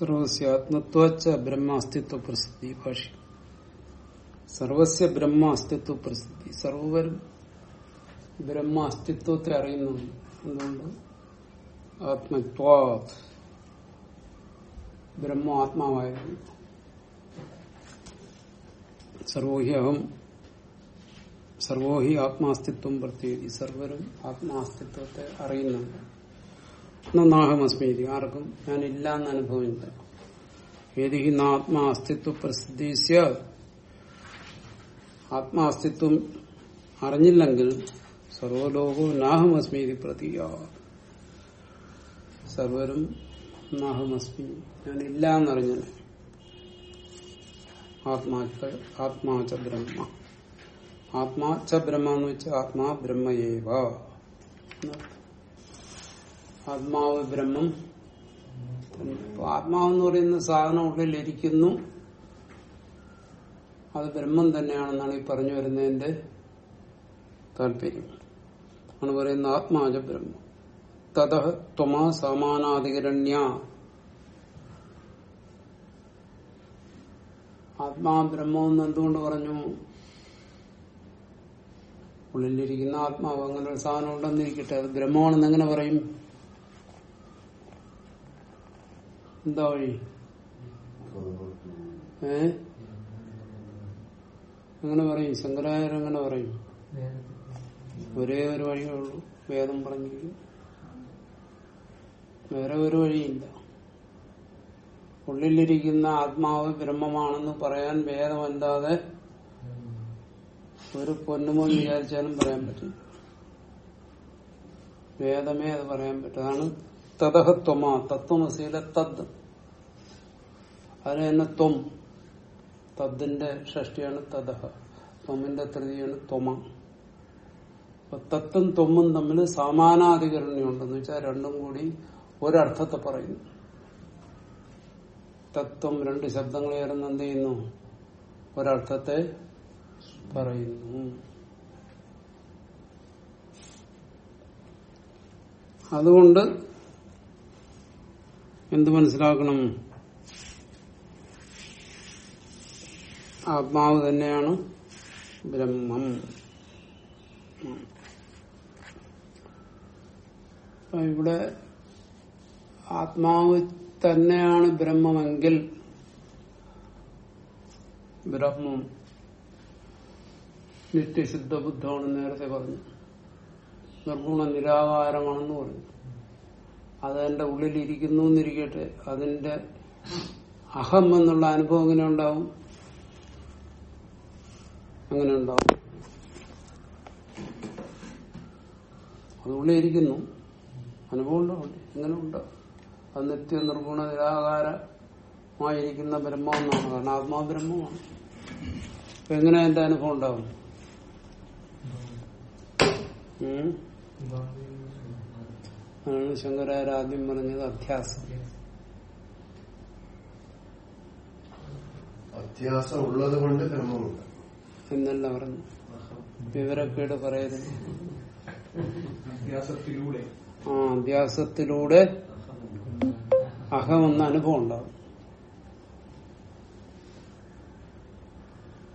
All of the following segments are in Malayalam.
സർവസ്യ ആത്മത്വച്ച ബ്രഹ്മ അസ്തിത്വ പ്രസിദ്ധി ഭാഷ്യം സർവസ്യ ബ്രഹ്മ അസ്തിത്വ പ്രസിദ്ധി. സർവരും ബ്രഹ്മ അസ്തിത്വത്തെ അറിയുന്നുണ്ട് എന്തുകൊണ്ട്? ആത്മത്വാത്. ബ്രഹ്മ ആത്മാവായിരുന്നു സർവോഹി അഹം സർവോഹി ആത്മാസ്തിത്വം പ്രത്യേകി. സർവരും ആത്മാസ്തിത്വത്തെ അറിയുന്നുണ്ട്. നാഹമസ്മീതി ആർക്കും ഞാൻ ഇല്ല എന്ന അനുഭവമില്ല ഏതി ആത്മാ അസ്തിത്വ പ്രസിദ്ധീസ്യ ആത്മാസ്തിത്വം അറിഞ്ഞില്ലെങ്കിൽ സർവലോകവും നാഹമസ്മീതി പ്രതീയ. സർവരും നാഹമസ്മി. ഞാൻ ഇല്ല എന്നറിഞ്ഞത് ആത്മാച്ച ആത്മാച്ച ബ്രഹ്മ. ആത്മാച്ച ബ്രഹ്മ എന്ന് വെച്ചാൽ ആത്മാ ബ്രഹ്മയേവ. ആത്മാവ് ബ്രഹ്മം. ആത്മാവെന്ന് പറയുന്ന സാധനം ഉള്ളിലിരിക്കുന്നു അത് ബ്രഹ്മം തന്നെയാണെന്നാണ് ഈ പറഞ്ഞു വരുന്നതിന്റെ താല്പര്യം. ആണ് പറയുന്ന ആത്മാജ ബ്രഹ്മം. തത ത്വമാ സമാനാധികരണ്യ. ആത്മാ ബ്രഹ്മമെന്ന് എന്തുകൊണ്ട് പറഞ്ഞു? ഉള്ളിലിരിക്കുന്ന ആത്മാവ് അങ്ങനെ ഒരു സാധനം ഉണ്ടെന്നിരിക്കട്ടെ. അത് ബ്രഹ്മമാണെന്ന് എങ്ങനെ പറയും? എന്താ വഴി ഏ അങ്ങനെ പറയും. ശങ്കരാചാര്യ അങ്ങനെ പറയും. ഒരേ ഒരു വഴിയേ ഉള്ളൂ. വേദം പറഞ്ഞിരിക്കും വേറെ ഒരു വഴിയില്ല. ഉള്ളിലിരിക്കുന്ന ആത്മാവ് ബ്രഹ്മമാണെന്ന് പറയാൻ വേദമല്ലാതെ ഒരു പൊന്നുമോ വിചാരിച്ചാലും പറയാൻ പറ്റില്ല വേദമേ അത് പറയാൻ പറ്റും. അതാണ് തതഹത്വമാ തത്വമസീല തദ്. അതിന് തന്നെ ത്വം? തദ്ദിന്റെ ഷഷ്ടിയാണ് തതഹ ത്വമിന്റെ തൃതിയാണ് ത്വമ. അപ്പൊ തത്തും ത്വമ്മും തമ്മിൽ സമാനാധികരണിയുണ്ടെന്ന് വെച്ചാൽ രണ്ടും കൂടി ഒരർത്ഥത്തെ പറയുന്നു. തത്വം രണ്ട് ശബ്ദങ്ങൾ ചേർന്ന് എന്ത് ചെയ്യുന്നു? ഒരർത്ഥത്തെ പറയുന്നു. അതുകൊണ്ട് എന്ത് മനസ്സിലാക്കണം? ആത്മാവ് തന്നെയാണ് ബ്രഹ്മം. ഇവിടെ ആത്മാവ് തന്നെയാണ് ബ്രഹ്മമെങ്കിൽ ബ്രഹ്മം നിത്യശുദ്ധ ബുദ്ധമാണെന്ന് നേരത്തെ പറഞ്ഞു. നിർഗുണ നിരാകാരമാണെന്ന് പറഞ്ഞു. അത് എന്റെ ഉള്ളിലിരിക്കുന്നു എന്നിരിക്കട്ടെ അതിന്റെ അഹം എന്നുള്ള അനുഭവം എങ്ങനെ ഉണ്ടാവും? അങ്ങനെ ഉണ്ടാവും. അത് ഉള്ളിലിരിക്കുന്നു. അനുഭവം ഉണ്ടാവും എങ്ങനെ ഉണ്ടാവും അത് നിത്യ നിർഗുണ നിരാകാരമായിരിക്കുന്ന ബ്രഹ്മമെന്നാണ്. കാരണം ആത്മാ ബ്രഹ്മമാണ് അപ്പൊ എങ്ങനെ എന്റെ അനുഭവം ഉണ്ടാവും? അതാണ് ശങ്കരായ ആദ്യം പറഞ്ഞത് അധ്യാസം. അധ്യാസം ഉള്ളത് കൊണ്ട് ബ്രഹ്മമുണ്ട്. എന്നല്ല പറഞ്ഞു. വിവരക്കേട് പറയരുത്. അധ്യാസത്തിലൂടെ. ആ അധ്യാസത്തിലൂടെ അഹമെന്ന അനുഭവം ഉണ്ടാവും.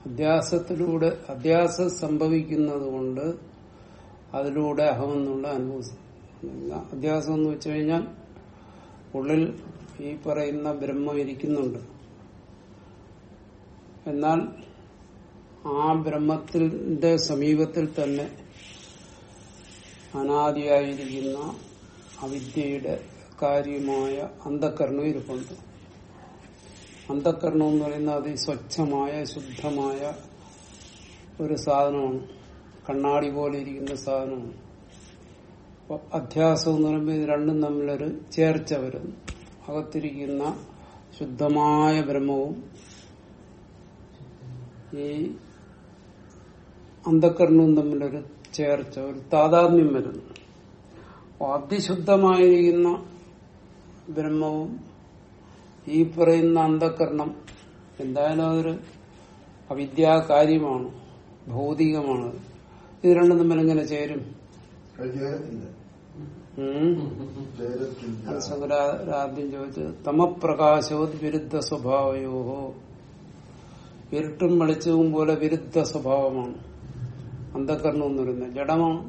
അധ്യാസത്തിലൂടെ അധ്യാസം സംഭവിക്കുന്നത് കൊണ്ട് അതിലൂടെ അഹമെന്നുള്ള അനുഭവം അധ്യാസം എന്ന് വെച്ചു കഴിഞ്ഞാൽ ഉള്ളിൽ ഈ പറയുന്ന ബ്രഹ്മം ഇരിക്കുന്നുണ്ട്. എന്നാൽ ആ ബ്രഹ്മത്തിന്റെ സമീപത്തിൽ തന്നെ അനാദിയായിരിക്കുന്ന അവിദ്യയുടെ കാര്യമായ അന്ധക്കരണം ഇരിപ്പുണ്ട്. അന്ധക്കരണം എന്ന് അതി സ്വച്ഛമായ ശുദ്ധമായ ഒരു സാധനമാണ്. കണ്ണാടി പോലെ ഇരിക്കുന്ന സാധനമാണ്. അധ്യാസം എന്ന് പറയുമ്പോൾ ഇത് രണ്ടും തമ്മിലൊരു ചേർച്ച വരുന്നു. അകത്തിരിക്കുന്ന ശുദ്ധമായ ബ്രഹ്മവും ഈ അന്ധക്കരണവും തമ്മിലൊരു ചേർച്ച ഒരു താതാത്മ്യം വരുന്നു. അതിശുദ്ധമായിരിക്കുന്ന ബ്രഹ്മവും ഈ പറയുന്ന അന്ധക്കരണം എന്തായാലും അതൊരു അവിദ്യാകാര്യമാണ് ഭൗതികമാണ് ഇത് രണ്ടും തമ്മിൽ എങ്ങനെ ചേരും? അത് ആദ്യം ചോദിച്ചത് തമപ്രകാശോ വിരുദ്ധ സ്വഭാവയോഹോ ഇരുട്ടും വെളിച്ചവും പോലെ വിരുദ്ധ സ്വഭാവമാണ് അന്ധകരണം എന്ന് പറയുന്നത് ജഡമാണ്.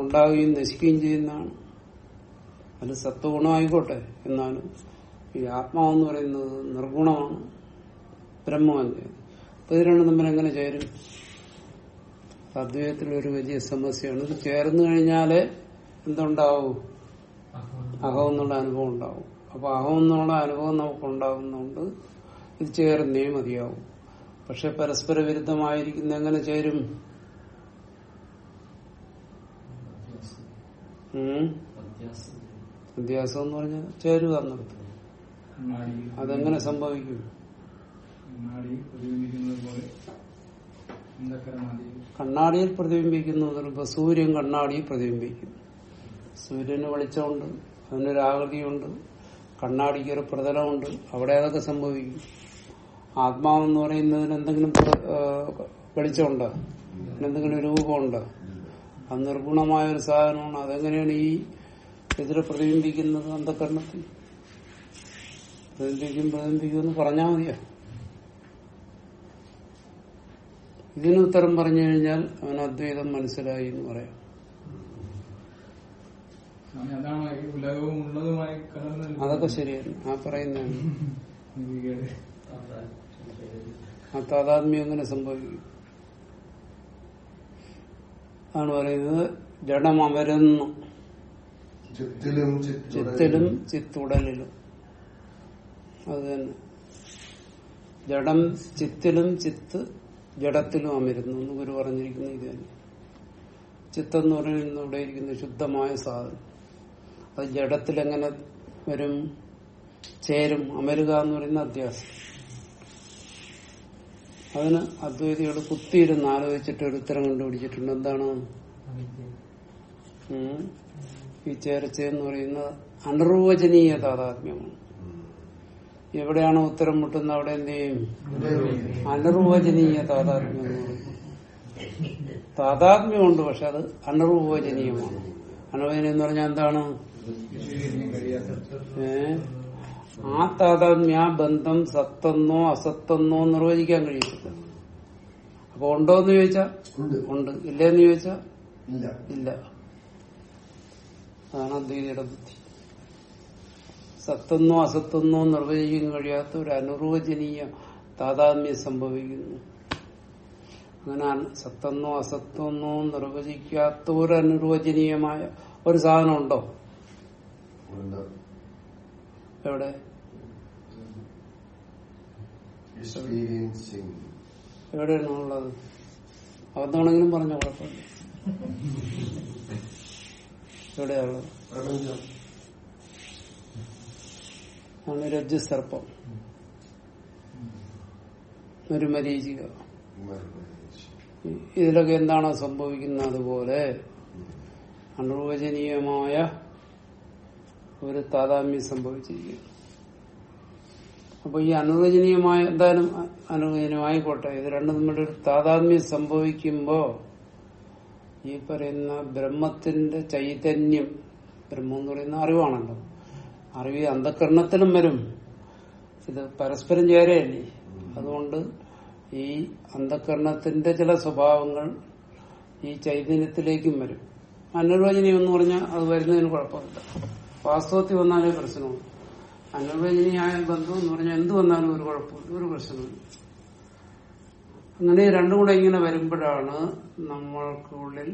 ഉണ്ടാവുകയും നശിക്കുകയും ചെയ്യുന്നതാണ്. അത് സത്വഗുണമായിക്കോട്ടെ എന്നാലും ഈ ആത്മാവെന്ന് പറയുന്നത് നിർഗുണമാണ്. ബ്രഹ്മമല്ലേ? അപ്പൊ ഇത് രണ്ടും തമ്മിൽ എങ്ങനെ ചേരും? അദ്വൈതത്തിൽ ഒരു വലിയ സമസ്യയാണ്. ഇത് ചേർന്ന് കഴിഞ്ഞാൽ എന്തുണ്ടാവും? അഹം എന്നുള്ള അനുഭവം ഉണ്ടാവും. അപ്പൊ അഹം എന്നുള്ള അനുഭവം നമുക്ക് ഉണ്ടാകുന്നുണ്ട് ഇത് ചേർന്നേ മതിയാവും. പക്ഷെ പരസ്പര വിരുദ്ധമായിരിക്കുന്ന എങ്ങനെ ചേരും? വ്യത്യാസം എന്ന് പറഞ്ഞാൽ ചേരുക എന്നർത്ഥം. അതെങ്ങനെ സംഭവിക്കും? പോലെ കണ്ണാടിയിൽ പ്രതിബിംബിക്കുന്നു സൂര്യൻ കണ്ണാടിയിൽ പ്രതിബിംബിക്കും. സൂര്യന് വെളിച്ചമുണ്ട് അതിനൊരു ആകൃതിയുണ്ട് കണ്ണാടിക്ക് ഒരു പ്രതലമുണ്ട് അവിടെ അതൊക്കെ സംഭവിക്കും. ആത്മാവെന്ന് പറയുന്നതിന് എന്തെങ്കിലും വെളിച്ചമുണ്ടോ അതിനെന്തെങ്കിലും രൂപമുണ്ടോ. അത് നിർഗുണമായ ഒരു സാധനമാണ്. അതെങ്ങനെയാണ് ഈ ഇതിനെ പ്രതിബിംബിക്കുന്നത്? അന്ധകരണത്തിൽ. പ്രതിബിംബിക്കും പ്രതിബിംബിക്കും എന്ന് പറഞ്ഞാൽ മതിയോ? ഇതിന് ഉത്തരം പറഞ്ഞു കഴിഞ്ഞാൽ അവൻ അദ്വൈതം മനസ്സിലായി എന്ന് പറയാം. അതൊക്കെ ശരിയാണ്. ആ പറയുന്നതാണ്. ഈ ആ താതാത്മ്യം എങ്ങനെ സംഭവിക്കും. ആണ് പറയുന്നത് ജഡമവരുന്നു. ചിത്തിലും ചിത്തുടലിലും. അത് തന്നെ. ജഡം ചിത്തിലും ചിത്ത് ജഡത്തിലും അമരുന്നു എന്ന് ഗുരു പറഞ്ഞിരിക്കുന്നത് ഇത് തന്നെ. ചിത്തം എന്ന് പറയുന്നത് ഇവിടെ ഇരിക്കുന്ന ശുദ്ധമായ സാധനം. അത് ജഡത്തിൽ എങ്ങനെ വരും? ചേരും. അമരുക എന്ന് പറയുന്ന അധ്യാസം അതിന് അദ്വൈതികൾ കുത്തിയിരുന്ന് ആലോചിച്ചിട്ട് ഒരു ഉത്തരം കണ്ടുപിടിച്ചിട്ടുണ്ട്. എന്താണ്. ഈ ചേർച്ച എന്ന് പറയുന്നത് അനിർവചനീയ താതാത്മ്യമാണ് എവിടെയാണോ ഉത്തരം മുട്ടുന്നത് അവിടെ എന്ത് ചെയ്യും? അനിർവചനീയ താതാത്മ്യം. താതാത്മ്യമുണ്ട് പക്ഷെ അത് അനിർവചനീയമാണ്. അനിർവചനീയം എന്ന് പറഞ്ഞാൽ എന്താണ്? ആ താതാത്മ്യ ബന്ധം സത്തെന്നോ അസത്തെന്നോ നിർവചിക്കാൻ കഴിയത്തില്ല. അപ്പൊ ഉണ്ടോ എന്ന് ചോദിച്ചാ? ഉണ്ട്. ഇല്ലെന്ന് ചോദിച്ചാ? ഇല്ല. അതാണ് അദ്വൈതയുടെ ബുദ്ധി. സത്തെന്നോ അസത്വന്നോ നിർവചിക്കാൻ കഴിയാത്ത ഒരു അനുർവചനീയ താതാത്മ്യം സംഭവിക്കുന്നു. അങ്ങനെ സത്വന്നോ അസത്വന്നോ അസത്തെന്നോ നിർവചിക്കാത്ത ഒരു അനുർവചനീയമായ ഒരു സാധനം ഉണ്ടോ? എവിടെ? എവിടെയാണ് ഉള്ളത്? അബദ്ധമാണെങ്കിലും പറഞ്ഞ കുഴപ്പമില്ല. എവിടെയാണുള്ളത് ആണ് രജ്ജു സർപ്പം ഒരു ഇതിലൊക്കെ എന്താണോ സംഭവിക്കുന്നത് അതുപോലെ അനുവചനീയമായ ഒരു താതാമ്യം സംഭവിച്ചിരിക്കുന്നു. അപ്പൊ ഈ അനുവചനീയമായ എന്തായാലും അനുവചനീയമായിക്കോട്ടെ ഇത് രണ്ടും തമ്മിൽ ഒരു താതാത്മ്യം സംഭവിക്കുമ്പോ ഈ പറയുന്ന ബ്രഹ്മത്തിന്റെ ചൈതന്യം ബ്രഹ്മം എന്ന് പറയുന്ന അറിവാണല്ലോ. അറിവ് അന്ധകരണത്തിലും വരും. ഇത് പരസ്പരം ചേരയല്ലേ അതുകൊണ്ട് ഈ അന്ധകരണത്തിന്റെ ചില സ്വഭാവങ്ങൾ ഈ ചൈതന്യത്തിലേക്കും വരും. അനുരോചനീയം എന്ന് പറഞ്ഞാൽ അത് വരുന്നതിന് കുഴപ്പമില്ല. വാസ്തവത്തിൽ വന്നാലേ പ്രശ്നമുള്ളൂ. അനുരോചനീയായ ബന്ധം എന്ന് പറഞ്ഞാൽ എന്ത് വന്നാലും ഒരു കുഴപ്പമില്ല ഒരു പ്രശ്നമില്ല. അങ്ങനെ രണ്ടും കൂടെ ഇങ്ങനെ വരുമ്പോഴാണ് നമ്മൾക്കുള്ളിൽ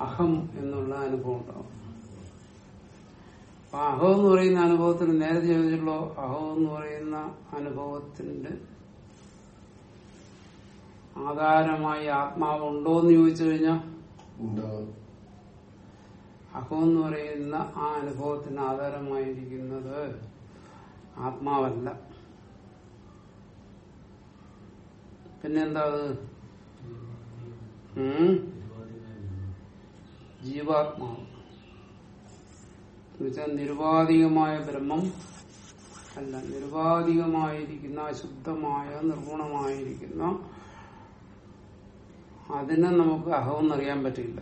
അഹം എന്നുള്ള അനുഭവം ഉണ്ടാവും അഹം എന്ന് പറയുന്ന അനുഭവത്തിന് നേരത്തെ ചോദിച്ചുള്ളൂ അഹോ എന്ന് പറയുന്ന അനുഭവത്തിന്റെ ആധാരമായി ആത്മാവ് ഉണ്ടോ എന്ന് ചോദിച്ചു കഴിഞ്ഞാൽ അഹോ എന്ന് പറയുന്ന ആ അനുഭവത്തിന് ആധാരമായിരിക്കുന്നത് ആത്മാവല്ല. പിന്നെന്താ അത് ജീവാത്മാവ്. എന്നുവെച്ചാൽ നിരുപാധികമായ ബ്രഹ്മം അല്ല നിരുപാധികമായിരിക്കുന്ന ശുദ്ധമായ നിർഗുണമായിരിക്കുന്ന അതിനെ നമുക്ക് അഹമെന്നറിയാൻ പറ്റില്ല.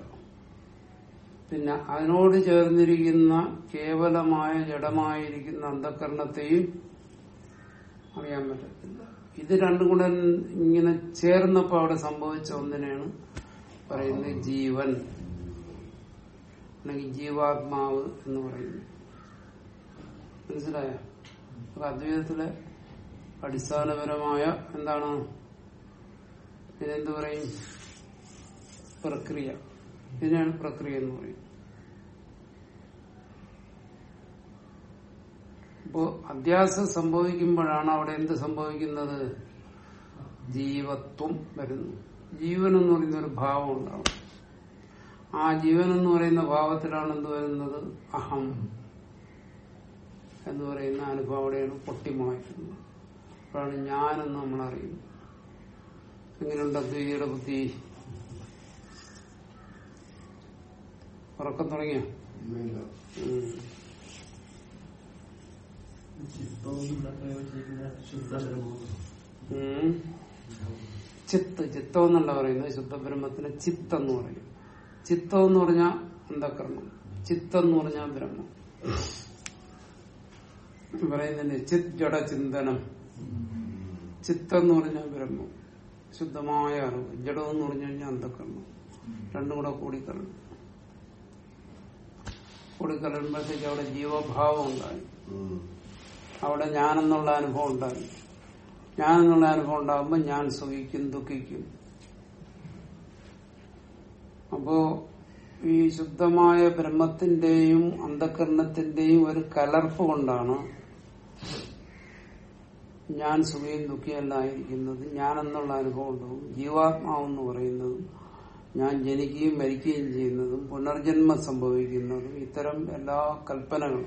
പിന്നെ അതിനോട് ചേർന്നിരിക്കുന്ന കേവലമായ ജഡമായിരിക്കുന്ന അന്ധകരണത്തെയും അറിയാൻ പറ്റത്തില്ല. ഇത് രണ്ടും കൂടെ ഇങ്ങനെ ചേർന്നപ്പോ അവിടെ സംഭവിച്ച ഒന്നിനെയാണ് പറയുന്നത് ജീവൻ. അല്ലെങ്കിൽ ജീവാത്മാവ് എന്ന് പറയുന്നു മനസ്സിലായോ? അപ്പൊ അദ്വൈതത്തിലെ അടിസ്ഥാനപരമായ എന്താണ്? ഇതിനെന്ത് പറയും? പ്രക്രിയ. ഇതിനാണ് പ്രക്രിയ എന്ന് പറയും. അപ്പോ അധ്യാസം സംഭവിക്കുമ്പോഴാണ് അവിടെ എന്ത് സംഭവിക്കുന്നത്? ജീവത്വം വരുന്നു. ജീവൻ എന്ന് പറയുന്ന ഒരു ഭാവം ഉണ്ടാവും ആ ജീവൻ എന്ന് പറയുന്ന ഭാവത്തിലാണ് എന്ത് വരുന്നത്? അഹം എന്ന് പറയുന്ന അനുഭവം അവിടെയാണ് പൊട്ടിമുളയ്ക്കുന്നത് അപ്പോഴാണ് ഞാനെന്ന് നമ്മൾ അറിയുന്നത് എങ്ങനെയുണ്ട് അദ്വൈതിയുടെ ബുദ്ധി? ഉറക്കം തുടങ്ങിയ? ചിത്ത് ചിത്തം എന്നല്ല പറയുന്നത്. ശുദ്ധബ്രഹ്മത്തിന് ചിത്തം എന്ന് പറയും ചിത്തം എന്ന് പറഞ്ഞാൽ അന്ധകരണം ചിത്തം എന്ന് പറഞ്ഞാൽ ബ്രഹ്മം. പറയുന്നതിന് ചിത് ജഡ ചിന്തനം. ചിത്തം എന്ന് പറഞ്ഞാൽ ബ്രഹ്മം. ശുദ്ധമായ അറിവ്. ജഡം എന്ന് പറഞ്ഞു കഴിഞ്ഞാൽ അന്ധകരണം രണ്ടും കൂടെ കൂടിക്കലണം. കൂടിക്കലരുമ്പോഴത്തേക്ക് അവിടെ ജീവഭാവം ഉണ്ടായി. അവിടെ ഞാനെന്നുള്ള അനുഭവം ഉണ്ടായി. ഞാനെന്നുള്ള അനുഭവം ഉണ്ടാകുമ്പോൾ ഞാൻ സുഖിക്കും ദുഃഖിക്കും. അപ്പോ ഈ ശുദ്ധമായ ബ്രഹ്മത്തിന്റെയും അന്ധകരണത്തിന്റെയും ഒരു കലർപ്പ് കൊണ്ടാണ് ഞാൻ സുഖയും ദുഃഖിയല്ലായിരിക്കുന്നത് ഞാനെന്നുള്ള അനുഭവം ഉണ്ടാവും. ജീവാത്മാവെന്ന് പറയുന്നതും ഞാൻ ജനിക്കുകയും മരിക്കുകയും ചെയ്യുന്നതും പുനർജന്മം സംഭവിക്കുന്നതും ഇത്തരം എല്ലാ കൽപ്പനകളും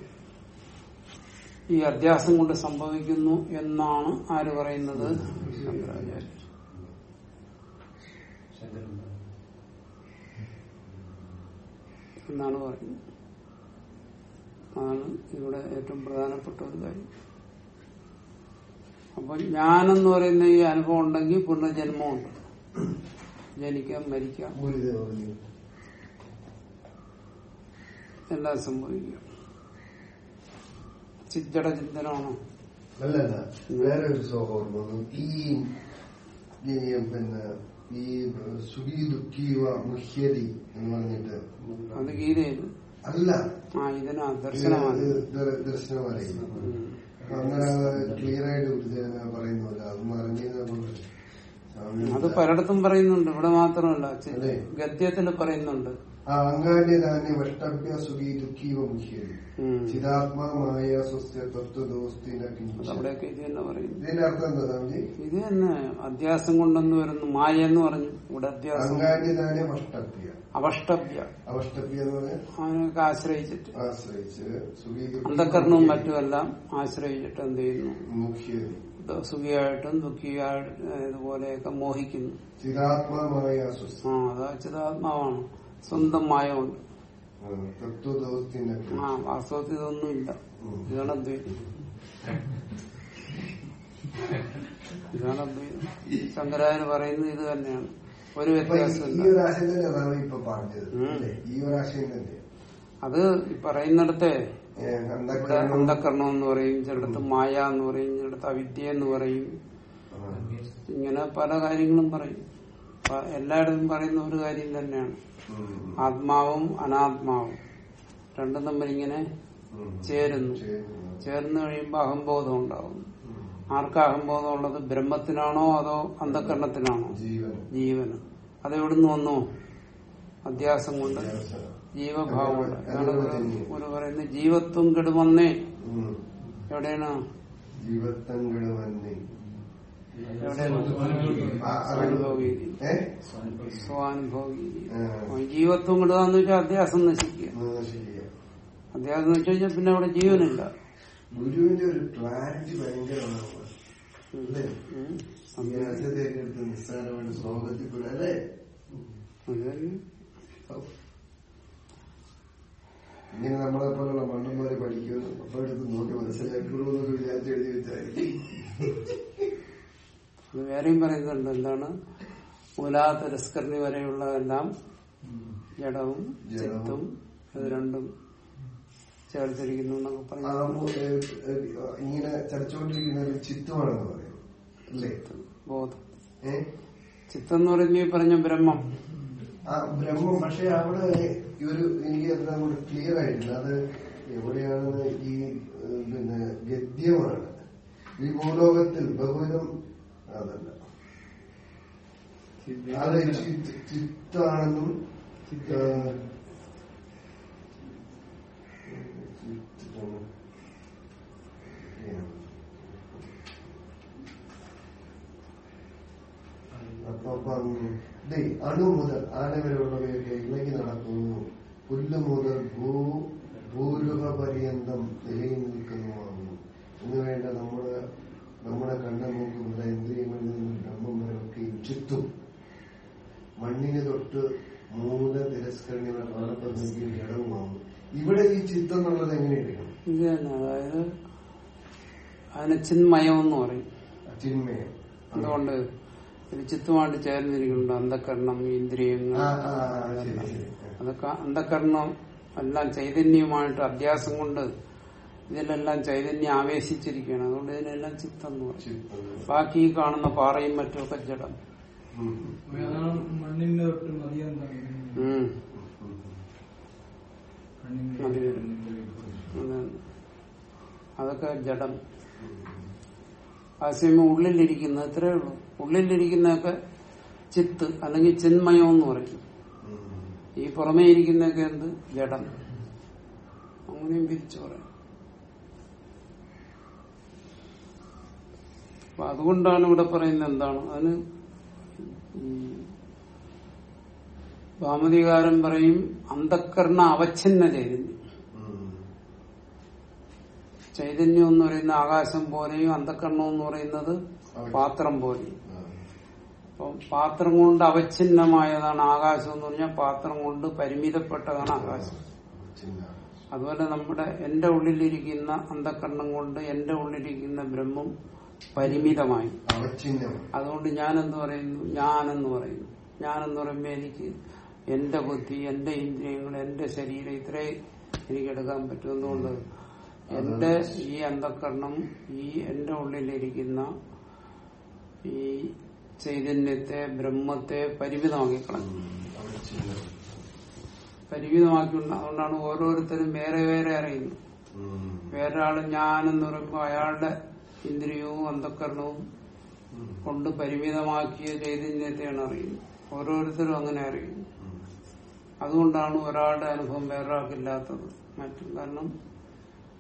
ഈ അധ്യാസം കൊണ്ട് സംഭവിക്കുന്നു എന്നാണ് ആര് പറയുന്നത്? ശങ്കരാചാര്യ. എന്നാണ് പറയുന്നത്. അതാണ് ഇവിടെ ഏറ്റവും പ്രധാനപ്പെട്ട ഒരു കാര്യം. അപ്പൊ ഞാനെന്ന് പറയുന്ന ഈ അനുഭവം ഉണ്ടെങ്കിൽ പുനർജന്മമുണ്ട്. ജനിക്കാം മരിക്കാം. എല്ലാം സംഭവിക്കാം. ചിത്തട ചിന്തനമാണോ അല്ലല്ല വേറെ ഒരു സ്വഭാവം ഈ പിന്നെ ഈ സുഖി ദുഃഖീവ മുഹ്യതി എന്ന് പറഞ്ഞിട്ട്. അത് ഗീതയിൽ അല്ല. ദർശനമാണ്. അങ്ങനെ ക്ലിയർ ആയിട്ട് പറയുന്നില്ല അത് മറിഞ്ഞ അത് പലയിടത്തും പറയുന്നുണ്ട്. ഇവിടെ മാത്രമല്ല. ഗദ്യത്തിൽ പറയുന്നുണ്ട്. ആ അങ്കാന്യധാന്യ വഷ്ടഭ്യ സുഖി ദുഃഖീവ ഉം. ചിതാത്മാമായ അവിടെയൊക്കെ ഇത് തന്നെ പറയുന്നു. ഇതിന്റെ അർത്ഥം എന്താ ഇത് തന്നെ അധ്യാസം കൊണ്ടെന്ന് വരുന്നു. മായ എന്ന് പറഞ്ഞു. ഇവിടെ അധ്യാസം. അങ്കാന്യധാന്യ വഷ്ടഭ്യ. അവഷ്ടഭ്യ. അവഷ്ടഭ്യ എന്ന് പറഞ്ഞാൽ? അവനൊക്കെ ആശ്രയിച്ചിട്ട്. ആശ്രയിച്ച് അന്ധക്കരണവും മറ്റുമെല്ലാം ആശ്രയിച്ചിട്ട് എന്ത് ചെയ്യുന്നു? മുഖ്യതി ദ- സുഖിയായിട്ടും ദുഃഖിയായിട്ടും ഇതുപോലെയൊക്കെ മോഹിക്കുന്നു. ചിതാത്മാവായ ആ അതാ ചിതാത്മാവാണ് സ്വന്തം മായ കൊണ്ട് തത്വദോസ്തിന ആ വാസ്തവത്തിൽ ഇതൊന്നുമില്ല. ഇതാണ് അദ്വൈതം ഇതാണ് അദ്വൈതം ശങ്കരാചാര്യ പറയുന്നത് ഇത് തന്നെയാണ്. ഒരു വ്യത്യാസം ഈ- ഈ വ്യത്യാസമില്ല അത് പറയുന്നിടത്തെ ഇവിടെ അന്ധക്കരണം എന്ന് പറയും ചിലടത്ത് മായ എന്ന് പറയും ചിലടത്ത് അവിദ്യ എന്ന് പറയും. ഇങ്ങനെ പല കാര്യങ്ങളും പറയും. പ- എല്ലായിടത്തും പറയുന്ന ഒരു കാര്യം തന്നെയാണ്. ആത്മാവും അനാത്മാവും. രണ്ടും തമ്മിൽ ഇങ്ങനെ ചേരുന്നു. ചേർന്ന് കഴിയുമ്പോൾ അഹംബോധം ഉണ്ടാവും ഉം. ആർക്കാ അഹംബോധം ഉള്ളത്? ബ്രഹ്മത്തിനാണോ അതോ അന്ധകരണത്തിനാണോ? ജീവന്. അത് എവിടുന്ന് വന്നു? അധ്യാസം കൊണ്ട്. ജീവഭാവം ഒരു പറയുന്നത്? ജീവത്വം കെടുവന്നേ. എവിടെയാണ്? ജീവത്വം വന്നി ജീവത്വം കിടുകയെന്ന് വെച്ചാൽ അധ്യാസം നശിക്കുക. അധ്യാസം വെച്ച് കഴിഞ്ഞാൽ പിന്നെ അവിടെ ജീവനില്ല. ഗുരുവിന്റെ ഒരു ക്ലാരിറ്റി ഭയങ്കരമാണ് നിസ്സാരമായിട്ട് കൂടെ അല്ലേ. ഇങ്ങനെ നമ്മളെ പോലുള്ള മണ്ണന്മാരെ പഠിക്കുന്നു അപ്പൊ എടുത്ത് നോക്കി മനസ്സിലാക്കുള്ളൂ എന്നൊക്കെ വിചാരിച്ചെഴുതി വെച്ചായിരിക്കും. വേറെയും പറയുന്നുണ്ട് എന്താണ്? മൂലാ തിരസ്കരണി വരെയുള്ളതെല്ലാം ജഡവും ജഡവും ഇത് രണ്ടും ചേർത്തിരിക്കുന്നു എന്നൊക്കെ പറഞ്ഞു ഇങ്ങനെ ചടച്ചുകൊണ്ടിരിക്കുന്ന ഒരു ചിത്തമാണെന്ന് പറയും. അല്ലേ? ബോധം. ചിത്തം എന്ന് ഈ പറഞ്ഞ ബ്രഹ്മം. ആ ബ്രഹ്മം പക്ഷെ അവിടെ ഈ ഒരു എനിക്ക് അങ്ങോട്ട് ക്ലിയർ ആയിട്ടില്ല. അത് എവിടെയാണ് ഈ പിന്നെ ഗദ്യമാണ്. ഈ ഭൂലോകത്തിൽ ബഹുവിധം അതല്ല. അത് ചിത്ത് ചിത്താണെന്നും അണു മുതൽ ആന വരെയുള്ളവയൊക്കെ ഇളകി നടക്കുന്നു. പുല്ല് മുതൽ ഭൂ ഭൂരുഹ പര്യന്തം നിലയിൽ നിൽക്കുന്നുമാകുന്നു എന്ന് വേണ്ട നമ്മുടെ നമ്മുടെ കണ്ണ മൂക്കുമുള്ള ഇന്ദ്രിയങ്ങളിൽ നിന്നും ബ്രഹ്മം വരെയൊക്കെ ചുറ്റും മണ്ണിന് തൊട്ട് മൂന്ന് തിരസ്കരണികൾ വരെ കാണപ്പെടുന്നെങ്കിൽ ഇവിടെ ഈ ചിത്തം എന്നുള്ളത് എങ്ങനെയാണ് അതായത് അതിന് ചിന്മയം എന്ന് പറയും. ചിന്മയം. അതുകൊണ്ട് ഇത് ചിത്തമായിട്ട് ചേർന്നിരിക്കുന്നുണ്ട് അന്ധകരണം ഇന്ദ്രിയങ്ങൾ. അതൊക്കെ അന്ധകരണം എല്ലാം ചൈതന്യമായിട്ട് അധ്യാസം കൊണ്ട് ഇതിലെല്ലാം ചൈതന്യം ആവേശിച്ചിരിക്കുകയാണ്. അതുകൊണ്ട് ഇതിനെല്ലാം ചിത്തം എന്ന് പറയും. ബാക്കി കാണുന്ന പാറയും മറ്റുമൊക്കെ ജഡം. അതൊക്കെ ജഡം. ആശയം ഉള്ളിലിരിക്കുന്ന ഇത്രയേ ഉള്ളൂ. ഉള്ളിലിരിക്കുന്നതൊക്കെ ചിത്ത് അല്ലെങ്കിൽ ചിന്മയം എന്ന് പറയും. ഈ പുറമേ ഇരിക്കുന്നൊക്കെ എന്ത്? ജഡം. അങ്ങനെയും പിരിച്ചു പറയാം. അപ്പൊ അതുകൊണ്ടാണ് ഇവിടെ പറയുന്നത് എന്താണ് അതിന് ഭാമതികാരൻ പറയും അന്ധക്കരണ അവച്ഛിന്ന ചൈതന്യം ചൈതന്യം എന്ന് പറയുന്ന ആകാശം പോലെയും അന്ധക്കരണം എന്ന് പറയുന്നത് പാത്രം പോലെയും. അപ്പം പാത്രം കൊണ്ട് അവച്ഛിന്നമായതാണ് ആകാശം എന്ന് പറഞ്ഞാൽ പാത്രം കൊണ്ട് പരിമിതപ്പെട്ടതാണ് ആകാശം. അതുപോലെ നമ്മുടെ എന്റെ ഉള്ളിലിരിക്കുന്ന അന്ധക്കരണം കൊണ്ട് എന്റെ ഉള്ളിലിരിക്കുന്ന ബ്രഹ്മം പരിമിതമായി. അതുകൊണ്ട് ഞാൻ എന്ത് പറയുന്നു? ഞാൻ എന്ന് പറയുന്നു. ഞാൻ എന്ന് പറയുമ്പോൾ എനിക്ക് എന്റെ ബുദ്ധി എന്റെ ഇന്ദ്രിയങ്ങൾ എന്റെ ശരീരം ഇത്രേ എനിക്ക് എടുക്കാൻ പറ്റുമെന്നുകൊണ്ട് എന്റെ ഈ അന്ധക്കരണം ഈ എന്റെ ഉള്ളിലിരിക്കുന്ന ഈ ചൈതന്യത്തെ ബ്രഹ്മത്തെ പരിമിതമാക്കി കളഞ്ഞു പരിമിതമാക്കിയുണ്ട് അതുകൊണ്ടാണ് ഓരോരുത്തരും വേറെ വേറെ അറിയുന്നത്. വേറൊരാൾ ഞാനെന്ന് പറയുമ്പോൾ അയാളുടെ ഇന്ദ്രിയവും അന്ധക്കരണവും കൊണ്ട് പരിമിതമാക്കിയ ചൈതന്യത്തെയാണ് അറിയുന്നത്. ഓരോരുത്തരും അങ്ങനെ അറിയുന്നു. അതുകൊണ്ടാണ് ഒരാളുടെ അനുഭവം വേറൊരാൾക്കില്ലാത്തത്. മറ്റും കാരണം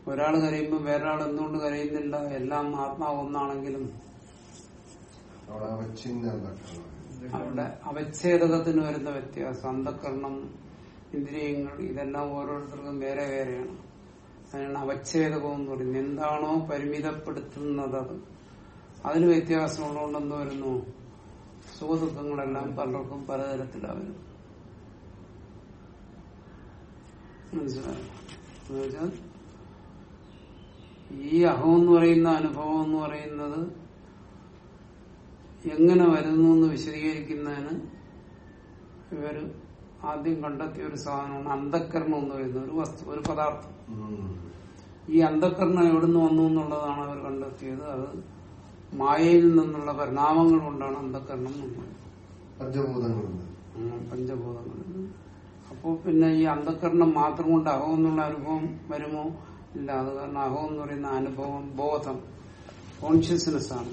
ഒരാൾ കരയുമ്പോൾ വേറൊരാൾ എന്തുകൊണ്ട് കരയുന്നില്ല? എല്ലാം ആത്മാവ് ഒന്നാണെങ്കിലും അവിടെ അവച്ഛേദകത്തിന് വരുന്ന വ്യത്യാസം അന്ധക്കരണം ഇന്ദ്രിയങ്ങൾ ഇതെല്ലാം ഓരോരുത്തർക്കും വേറെ വേറെയാണ്. അതിനാണ് അവച്ഛേദകം എന്ന് പറയുന്നത് എന്താണോ പരിമിതപ്പെടുത്തുന്നത് അത് അതിന് വ്യത്യാസമുള്ളതുകൊണ്ട് എന്ത് വരുന്നു. സുഖദുഃഖങ്ങളെല്ലാം പലർക്കും പലതരത്തിലാവരും ഈ അഹം എന്ന് പറയുന്ന അനുഭവം എന്ന് പറയുന്നത് എങ്ങനെ വരുന്നു എന്ന് വിശദീകരിക്കുന്നതിന് ഇവർ ആദ്യം കണ്ടെത്തിയ ഒരു സാധനമാണ് അന്ധക്കരണം എന്ന് പറയുന്ന ഒരു വസ്തു ഒരു പദാർത്ഥം. ഈ അന്ധക്കരണം എവിടുന്ന് വന്നു എന്നുള്ളതാണ് അവർ കണ്ടെത്തിയത്. അത് മായയിൽ നിന്നുള്ള പരിണാമങ്ങൾ കൊണ്ടാണ് അന്ധക്കരണം പഞ്ചഭൂതങ്ങൾ അപ്പോ പഞ്ചഭൂതങ്ങളിൽ അപ്പോൾ പിന്നെ ഈ അന്ധക്കരണം മാത്രം കൊണ്ട് അഹം എന്നുള്ള അനുഭവം വരുമോ? ഇല്ല. അത് കാരണം അഹം എന്ന് പറയുന്ന അനുഭവം ബോധം കോൺഷ്യസ്നെസ് ആണ്.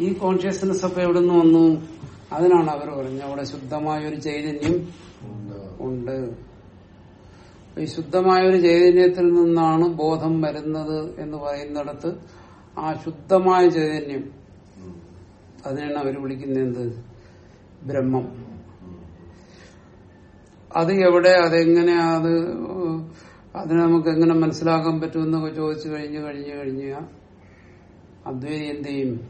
ഈ കോൺഷ്യസ്നെസ് ഒക്കെ എവിടെ നിന്ന് വന്നു? അതിനാണ് അവർ പറഞ്ഞത്. അവിടെ ശുദ്ധമായ ഒരു ചൈതന്യം ഉണ്ട്. ഈ ശുദ്ധമായ ഒരു ചൈതന്യത്തിൽ നിന്നാണ് ബോധം വരുന്നത് എന്ന് പറയുന്നിടത്ത് ആ ശുദ്ധമായ ചൈതന്യം. അതിനാണ് അവർ വിളിക്കുന്നത് എന്ത്? ബ്രഹ്മം. അത് എവിടെ അതെങ്ങനെ അത് അതിനെ നമുക്ക് എങ്ങനെ മനസ്സിലാക്കാൻ പറ്റുമെന്നൊക്കെ ചോദിച്ചു കഴിഞ്ഞു കഴിഞ്ഞു കഴിഞ്ഞ അദ്വൈതി എന്ത് ചെയ്യും.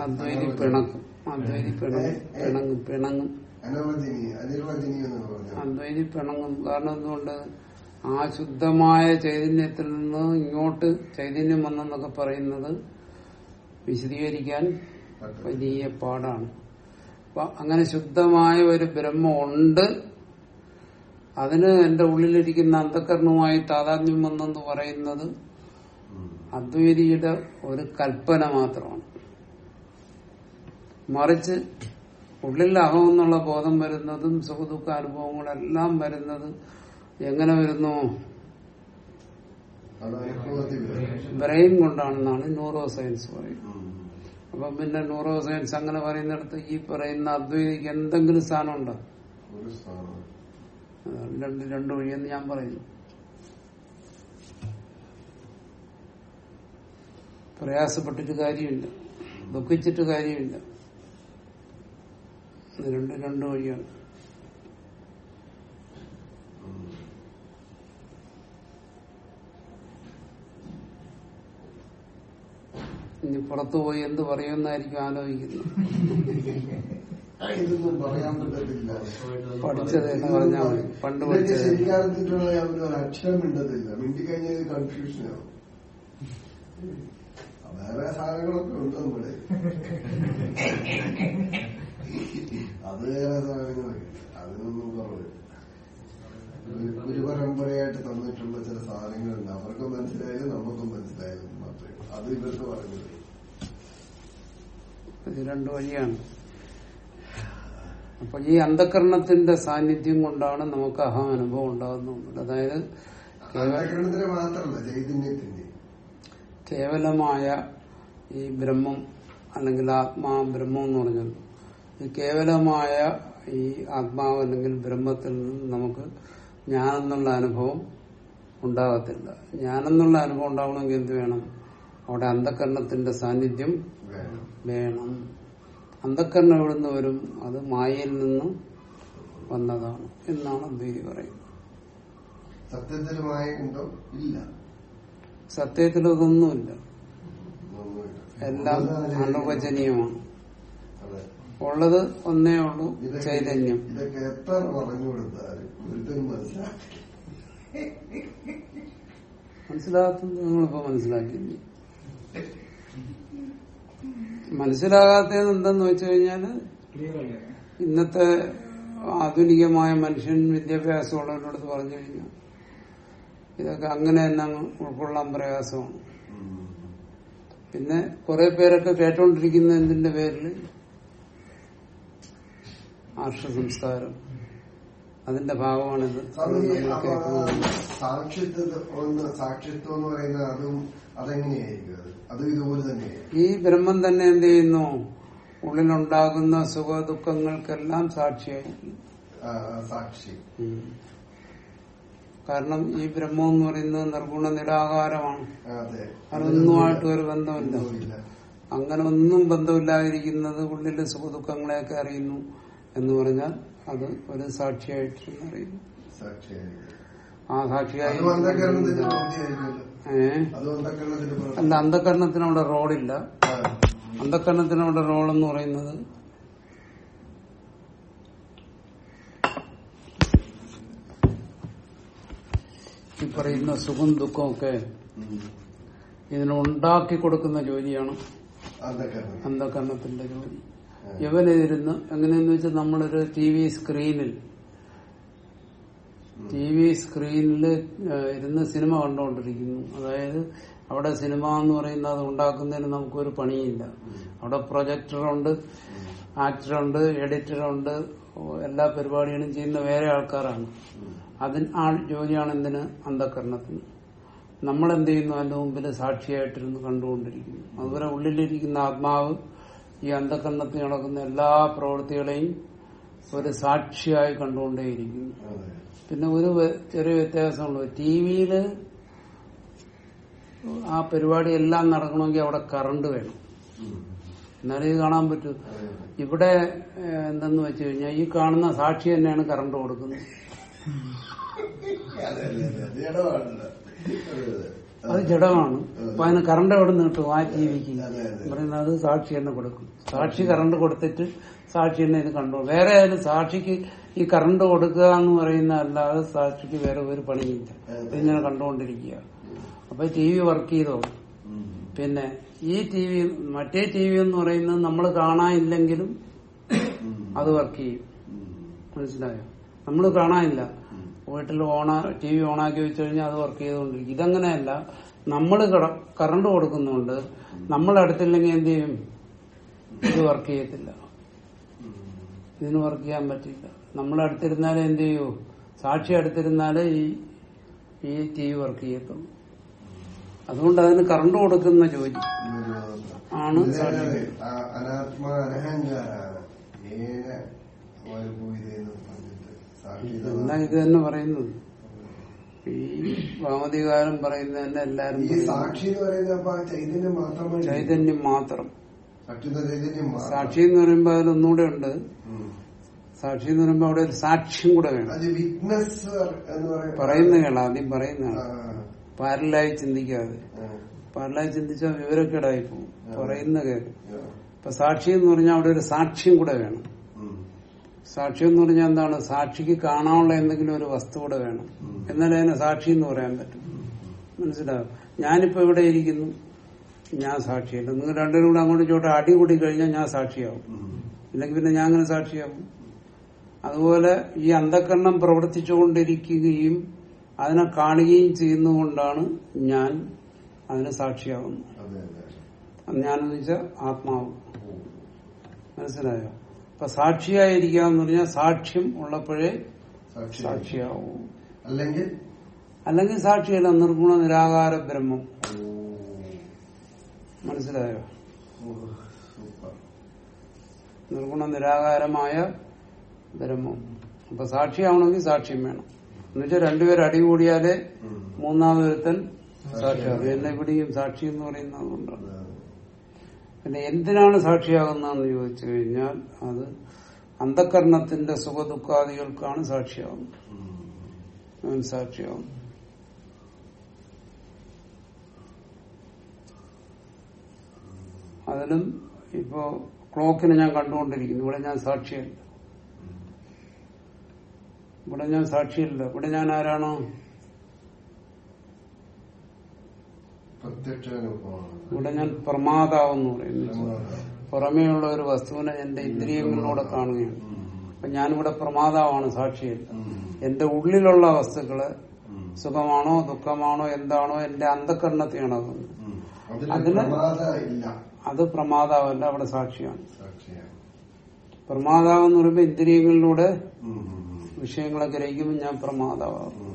അദ്വൈതി പിണക്കും. അദ്വൈതി പിണങ്ങും. പിണങ്ങും. അനിർവചനി എന്ന് പറഞ്ഞു. അദ്വൈതി പിണങ്ങും കാരണം എന്തുകൊണ്ട്? ആ ശുദ്ധമായ ചൈതന്യത്തിൽ നിന്ന് ഇങ്ങോട്ട് ചൈതന്യം വന്നെന്നൊക്കെ പറയുന്നത് വിശദീകരിക്കാൻ വലിയ പാടാണ്. അപ്പൊ അങ്ങനെ ശുദ്ധമായ ഒരു ബ്രഹ്മം ഉണ്ട് അതിന് എന്റെ ഉള്ളിലിരിക്കുന്ന അന്ധകരണവുമായി താതാത്മ്യം വന്നെന്ന് പറയുന്നത് അദ്വൈതിയുടെ ഒരു കൽപ്പന മാത്രമാണ്. മറിച്ച് ഉള്ളിൽ അഹം എന്നുള്ള ബോധം വരുന്നതും സുഖദുഃഖ അനുഭവങ്ങളെല്ലാം വരുന്നത് എങ്ങനെ വരുന്നു. ബ്രെയിൻ കൊണ്ടാണെന്നാണ് ന്യൂറോ സയൻസ് പറയുന്നത്. അപ്പൊ പിന്നെ ന്യൂറോ സയൻസ് അങ്ങനെ പറയുന്നിടത്ത് ഈ പറയുന്ന അദ്വൈതിക്ക് എന്തെങ്കിലും സ്ഥാനം ഉണ്ടോ ഒരു സ്ഥാനം. രണ്ട് രണ്ടു വഴിയെന്ന് ഞാൻ പറയുന്നു. പ്രയാസപ്പെട്ടിട്ട് കാര്യമില്ല. ദുഃഖിച്ചിട്ട് കാര്യമില്ല. ഇത് രണ്ട് രണ്ട് വഴിയാണ്. ഇനി പുറത്തു പോയി എന്ത് പറയുമെന്നായിരിക്കും ആലോചിക്കുന്നത് ഇതൊന്നും പറയാൻ പറ്റത്തില്ല. പഠിച്ചത് എന്ന് പറഞ്ഞാൽ മതി. പണ്ട് പഠിച്ചത്. ശരിക്കാരത്തിട്ടുള്ള ഒരു അക്ഷരം മിണ്ടത്തില്ല. മിണ്ടിക്കഴിഞ്ഞാൽ കൺഫ്യൂഷനാവും വേറെ സാധനങ്ങളൊക്കെ ഉണ്ട് നമ്മുടെ അത് വേറെ സാധനങ്ങളൊക്കെ അതിനൊന്നും കുറവില്ല ഒരു- പരമ്പരയായിട്ട് തന്നിട്ടുള്ള ചില സാധനങ്ങളുണ്ട്. അവർക്കും മനസ്സിലായാലും നമുക്കും മനസ്സിലായാലും മാത്രമേ അത് ഇവർക്ക് പറഞ്ഞത് ഇത് രണ്ട് വഴിയാണ്. അപ്പൊ ഈ അന്ധകരണത്തിന്റെ സാന്നിധ്യം കൊണ്ടാണ് നമുക്ക് അഹം അനുഭവം ഉണ്ടാകുന്നത്. അതായത് അന്ധകരണത്തിന് മാത്രമല്ല ചൈതന്യത്തിന്റെ. കേവലമായ ഈ ബ്രഹ്മം അല്ലെങ്കിൽ ആത്മാ ബ്രഹ്മം എന്ന് പറഞ്ഞാൽ കേവലമായ ഈ ആത്മാവ് അല്ലെങ്കിൽ ബ്രഹ്മത്തിൽ നിന്ന് നമുക്ക് ഞാനെന്നുള്ള അനുഭവം ഉണ്ടാകത്തില്ല. ഞാനെന്നുള്ള അനുഭവം ഉണ്ടാവണമെങ്കിൽ എന്ത് വേണം? അവിടെ അന്ധകരണത്തിന്റെ സാന്നിധ്യം വേണം. അന്ധക്കരണം എവിടെ നിന്ന് വരും? അത് മായയിൽ നിന്നും വന്നതാണ് എന്നാണ് അദ്വൈതി പറയുന്നത്. ഉണ്ടോ ഇല്ല. സത്യത്തിൽ അതൊന്നുമില്ല എല്ലാം അനുവചനീയമാണ്. ഉള്ളത് ഒന്നേ ഉള്ളൂ ചൈതന്യം. ഇതൊക്കെ എത്ര പറഞ്ഞു കൊടുത്താലും മനസ്സിലാക്കി മനസ്സിലാകാത്തത് നിങ്ങളിപ്പോ മനസ്സിലാക്കി മനസ്സിലാകാത്തത് എന്തെന്ന് വെച്ചു കഴിഞ്ഞാൽ ക്ലിയർ അല്ലേ ഇന്നത്തെ ആധുനികമായ മനുഷ്യൻ വിദ്യാഭ്യാസമുള്ളവരോട് പറഞ്ഞു കഴിഞ്ഞാൽ ഇതൊക്കെ അങ്ങനെ തന്നെ അങ്ങ് ഉൾക്കൊള്ളാൻ പ്രയാസമാണ്. പിന്നെ കുറെ പേരൊക്കെ കേട്ടോണ്ടിരിക്കുന്ന എന്തിന്റെ പേരിൽ ആർഷ സംസ്കാരം അതിന്റെ ഭാഗമാണിത് സാക്ഷിത്വം എന്ന് പറയുന്നത് അതും അതെങ്ങനെയായിരിക്കും? അതും ഇതുപോലെ തന്നെ ഈ ബ്രഹ്മം തന്നെ എന്ത് ചെയ്യുന്നു? ഉള്ളിലുണ്ടാകുന്ന സുഖ ദുഃഖങ്ങൾക്കെല്ലാം സാക്ഷിയായിരിക്കും സാക്ഷി. കാരണം ഈ ബ്രഹ്മം എന്ന് പറയുന്നത് നിർഗുണ നിരാകാരമാണ്. അതെ. അതൊന്നുമായിട്ട് ഒരു ബന്ധമില്ല. അങ്ങനെ ഒന്നും ബന്ധമില്ലാതിരിക്കുന്നത് ഉള്ളിലെ സുഖ ദുഃഖങ്ങളെയൊക്കെ അറിയുന്നു. എന്ന് പറഞ്ഞാൽ അത് ഒരു സാക്ഷിയായിട്ട് അറിയുന്നു. ആ സാക്ഷിയായി അല്ല അന്ധകരണത്തിന് അവിടെ റോളില്ല. അന്ധകരണത്തിന് അവിടെ റോൾ എന്ന് പറയുന്നത് ഈ പറയുന്ന സുഖം ദുഃഖമൊക്കെ ഇതിനുണ്ടാക്കി കൊടുക്കുന്ന ജോലിയാണ് അന്ധകരണം. അന്ധകരണത്തിന്റെ ജോലി. ഇവനിരുന്ന് എങ്ങനെയെന്ന് വെച്ചാൽ നമ്മളൊരു ടി വി സ്ക്രീനിൽ ടി വി സ്ക്രീനിൽ ഇരുന്ന് സിനിമ കണ്ടുകൊണ്ടിരിക്കുന്നു. അതായത് അവിടെ സിനിമ എന്ന് പറയുന്ന അത് ഉണ്ടാക്കുന്നതിന് നമുക്കൊരു പണിയില്ല. അവിടെ പ്രൊജക്ടറുണ്ട് ആക്ടറുണ്ട് എഡിറ്ററുണ്ട് എല്ലാ പരിപാടികളും ചെയ്യുന്ന വേറെ ആൾക്കാരാണ്. അതിന് ആ ജോലിയാണ് എന്തിന്? അന്ധകരണത്തിന്. നമ്മൾ എന്ത് ചെയ്യുന്നു? അതിന്റെ മുമ്പിൽ സാക്ഷിയായിട്ടിരുന്ന് കണ്ടുകൊണ്ടിരിക്കുന്നു. അതുപോലെ ഉള്ളിലിരിക്കുന്ന ആത്മാവ് ഈ അന്ധകരണത്തിൽ നടക്കുന്ന എല്ലാ പ്രവൃത്തികളെയും ഒരു സാക്ഷിയായി കണ്ടുകൊണ്ടേയിരിക്കും പിന്നെ ഒരു ചെറിയ വ്യത്യാസമുള്ളൂ ടി വിയിൽ ആ പരിപാടി എല്ലാം നടക്കണമെങ്കിൽ അവിടെ കറണ്ട് വേണം. എന്നാലും ഇത് കാണാൻ പറ്റൂ. ഇവിടെ എന്തെന്ന് വെച്ച് കഴിഞ്ഞാൽ ഈ കാണുന്ന സാക്ഷി തന്നെയാണ് കറണ്ട് കൊടുക്കുന്നത്. അതെ ജഡമാണ്. അപ്പൊ അതിന് കറണ്ട് എവിടെ നിന്ന് കിട്ടും? ആ ടി വിക്ക് അതെ, അതെ. പറയുന്നത് അത് സാക്ഷി തന്നെ കൊടുക്കും. സാക്ഷി കറണ്ട് കൊടുത്തിട്ട് സാക്ഷി തന്നെ ഇത് കണ്ടു വേറെ അതിന് സാക്ഷിക്ക് ഈ കറണ്ട് കൊടുക്കുക എന്ന് പറയുന്ന അല്ലാതെ സാക്ഷിക്ക് വേറെ ഒരു പണിയില്ല. ഇതിങ്ങനെ കണ്ടുകൊണ്ടിരിക്കുക. അപ്പൊ ടി വി വർക്ക് ചെയ്തോ? പിന്നെ ഈ ടി വി മറ്റേ ടി വി എന്ന് പറയുന്നത് നമ്മൾ കാണാനില്ലെങ്കിലും. അത് വർക്ക് ചെയ്യും. മനസ്സിലായോ? നമ്മൾ കാണാനില്ല. വീട്ടിൽ ഓണാ ടി വി ഓണാക്കി വെച്ച് കഴിഞ്ഞാൽ അത് വർക്ക് ചെയ്തുകൊണ്ടിരിക്കും. ഇതങ്ങനെയല്ല. നമ്മൾ കറണ്ട് കൊടുക്കുന്നുണ്ട്. നമ്മൾ അടുത്തില്ലെങ്കിൽ എന്ത് ചെയ്യും? ഇത് വർക്ക് ചെയ്യത്തില്ല. ഇതിന് വർക്ക് ചെയ്യാൻ പറ്റില്ല. നമ്മൾ അടുത്തിരുന്നാലേ എന്ത് ചെയ്യൂ? സാക്ഷി അടുത്തിരുന്നാലേ ഈ ഈ ടി വി വർക്ക് ചെയ്യത്തുള്ളൂ. അതുകൊണ്ട് അതിന് കറണ്ട് കൊടുക്കുന്ന ജോലി ആണ് സാക്ഷി. അനാത്മ അനഹങ്കാരാണ് ഏന വൈഭൂതയെന്ന് പറഞ്ഞിട്ട് സാക്ഷി എന്നാ ഇത് തന്നെ പറയുന്നത്. ഈ ഭാമതികാരം പറയുന്നത് തന്നെ എല്ലാരും സാക്ഷി എന്ന് പറയുന്നത് ചൈതന്യം മാത്രമാണ് ചൈതന്യം മാത്രം. സാക്ഷി എന്ന് പറയുമ്പോ അതിലൊന്നുകൂടെ ഉണ്ട്. സാക്ഷി എന്ന് പറയുമ്പോ അവിടെ ഒരു സാക്ഷ്യം കൂടെ വേണം. പറയുന്ന കേള ആദ്യം പറയുന്നതാണ് പാരലായി ചിന്തിക്കാതെ. പാരലായി ചിന്തിച്ചാൽ വിവരക്കേടായി പോകും. പറയുന്ന കേൾക്കും ഇപ്പൊ സാക്ഷി എന്ന് പറഞ്ഞാൽ അവിടെ ഒരു സാക്ഷ്യം കൂടെ വേണം. ഉം, സാക്ഷ്യം എന്ന് പറഞ്ഞാൽ എന്താണ്? സാക്ഷിക്ക് കാണാനുള്ള എന്തെങ്കിലും ഒരു വസ്തു കൂടെ വേണം. എന്നാലേ അതിനെ സാക്ഷി എന്ന് പറയാൻ പറ്റും. മനസ്സിലാവും ഞാനിപ്പോ ഇവിടെ ഇരിക്കുന്നു? ഞാൻ സാക്ഷിയല്ല. നിങ്ങൾ രണ്ടുപേരും കൂടെ അങ്ങോട്ട് ചോട്ടെ അടി കൂടി കഴിഞ്ഞാൽ ഞാൻ സാക്ഷിയാവും. ഇല്ലെങ്കിൽ പിന്നെ ഞാൻ അങ്ങനെ സാക്ഷിയാവും. അതുപോലെ ഈ അന്ധക്കരണം പ്രവർത്തിച്ചുകൊണ്ടിരിക്കുകയും അതിനെ കാണുകയും ചെയ്യുന്നതുകൊണ്ടാണ് ഞാൻ അതിന് സാക്ഷിയാവുന്നത്. ഞാനെന്ന് വെച്ചാൽ ആത്മാവ്. മനസ്സിലായോ? അപ്പൊ സാക്ഷിയായിരിക്കുക എന്ന് പറഞ്ഞാൽ സാക്ഷ്യം ഉള്ളപ്പോഴേ സാക്ഷിയാവും. അല്ലെങ്കിൽ? അല്ലെങ്കിൽ സാക്ഷിയല്ല നിർഗുണ നിരാകാര ബ്രഹ്മം. മനസിലായോ മനസ്സിലായോ? നിർഗുണ നിരാകാരമായ ബ്രഹ്മം. അപ്പൊ സാക്ഷിയാവണമെങ്കിൽ സാക്ഷ്യം വേണം. എന്നുവെച്ചാൽ രണ്ടുപേർ അടി കൂടിയാലേ ഉം. മൂന്നാമതൊരുത്തൻ സാക്ഷി അത് എന്നെ ഇവിടെയും സാക്ഷി എന്ന് പറയുന്നത് അതുകൊണ്ടാണ്. അതെ, അതെ. പിന്നെ എന്തിനാണ് സാക്ഷിയാകുന്നതെന്ന് ചോദിച്ചു കഴിഞ്ഞാൽ അത് അന്ധകരണത്തിന്റെ സുഖദുഃഖാദികൾക്കാണ് സാക്ഷിയാവുന്നത് സാക്ഷിയാവും അതിലും ഇപ്പോ ക്ലോക്കിനെ ഞാൻ കണ്ടുകൊണ്ടിരിക്കുന്നു. ഇവിടെ ഞാൻ സാക്ഷിയല്ല. ഇവിടെ ഞാൻ സാക്ഷിയല്ല. ഇവിടെ ഞാൻ ആരാണോ പ്രത്യക്ഷ അനുഭവമാണ് ഇവിടെ ഞാൻ പ്രമാതാവെന്ന് പറയുന്നു. പുറമേയുള്ള ഒരു വസ്തുവിനെ എന്റെ ഇന്ദ്രിയങ്ങളിലൂടെ കാണുകയാണ്. അപ്പൊ ഞാനിവിടെ പ്രമാതാവാണ് സാക്ഷിയല്ല. എന്റെ ഉള്ളിലുള്ള വസ്തുക്കൾ സുഖമാണോ ദുഃഖമാണോ എന്താണോ എന്റെ അന്ധകരണത്തെയാണ് അത് അതിന് അത് പ്രമാതാവല്ല അവിടെ സാക്ഷിയാണ്. പ്രമാതാവ് എന്ന് പറയുമ്പോൾ ഇന്ദ്രിയങ്ങളിലൂടെ. വിഷയങ്ങളെ ഗ്രഹിക്കുമ്പോൾ ഞാൻ പ്രമാതാവാകും.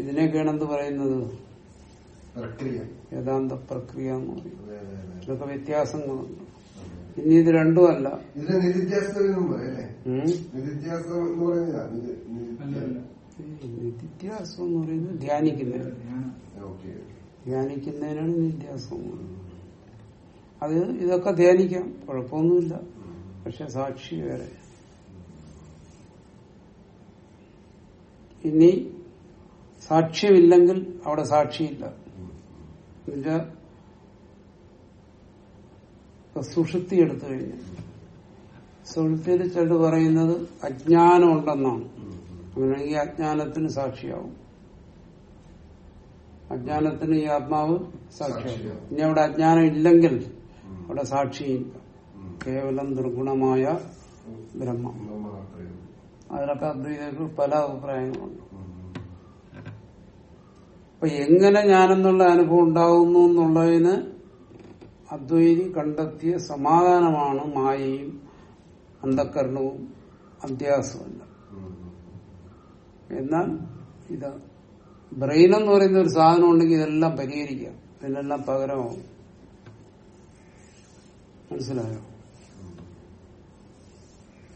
ഇതിനൊക്കെയാണ് എന്ത് പറയുന്നത്? വേദാന്ത പ്രക്രിയ എന്ന് പറയും. ഇതൊക്കെ വ്യത്യാസങ്ങളുണ്ട്. ഇനി ഇത് നിരുദ്യാസത്തിനും അല്ലേ. ഉം? നിരുദ്യാസം എന്ന് പറയുന്നതാ. നിത്യാസം എന്ന് ധ്യാനിക്കുന്നതിന് ധ്യാനം. ഓക്കെ ധ്യാനിക്കുന്നതിനാണ് നിത്യാസം അത് ഇതൊക്കെ ധ്യാനിക്കാം. കുഴപ്പമൊന്നുമില്ല. പക്ഷെ സാക്ഷി വേറെ. ഇനി സാക്ഷ്യമില്ലെങ്കിൽ അവിടെ സാക്ഷിയില്ല. സുഷുപ്തി എടുത്തു കഴിഞ്ഞു. സുഷുപ്തിയിൽ ചിലർ പറയുന്നത് അജ്ഞാനം ഉണ്ടെന്നാണ് അങ്ങനെയാണെങ്കിൽ അജ്ഞാനത്തിന് സാക്ഷിയാവും. അജ്ഞാനത്തിന് ഈ ആത്മാവ് സാക്ഷിയാവും. ഇനി അവിടെ അജ്ഞാനം ഇല്ലെങ്കിൽ അവിടെ സാക്ഷിയില്ല. കേവലം ദുർഗുണമായ ബ്രഹ്മം. അതിനൊക്കെ. അതിലൊക്കെ അദ്വൈതർക്ക് പല അഭിപ്രായങ്ങളുണ്ട്. അപ്പൊ എങ്ങനെ ഞാനെന്നുള്ള അനുഭവം ഉണ്ടാകുന്നു എന്നുള്ളതിന് അദ്വൈതി കണ്ടെത്തിയ സമാധാനമാണ് മായയും അന്ധക്കരണവും അധ്യാസമല്ല എന്നാൽ ഇത് ബ്രെയിൻ എന്ന് പറയുന്ന ഒരു സാധനം ഉണ്ടെങ്കിൽ ഇതെല്ലാം പരിഹരിക്കാം ഇതിനെല്ലാം പകരമാവും. മനസ്സിലായോ?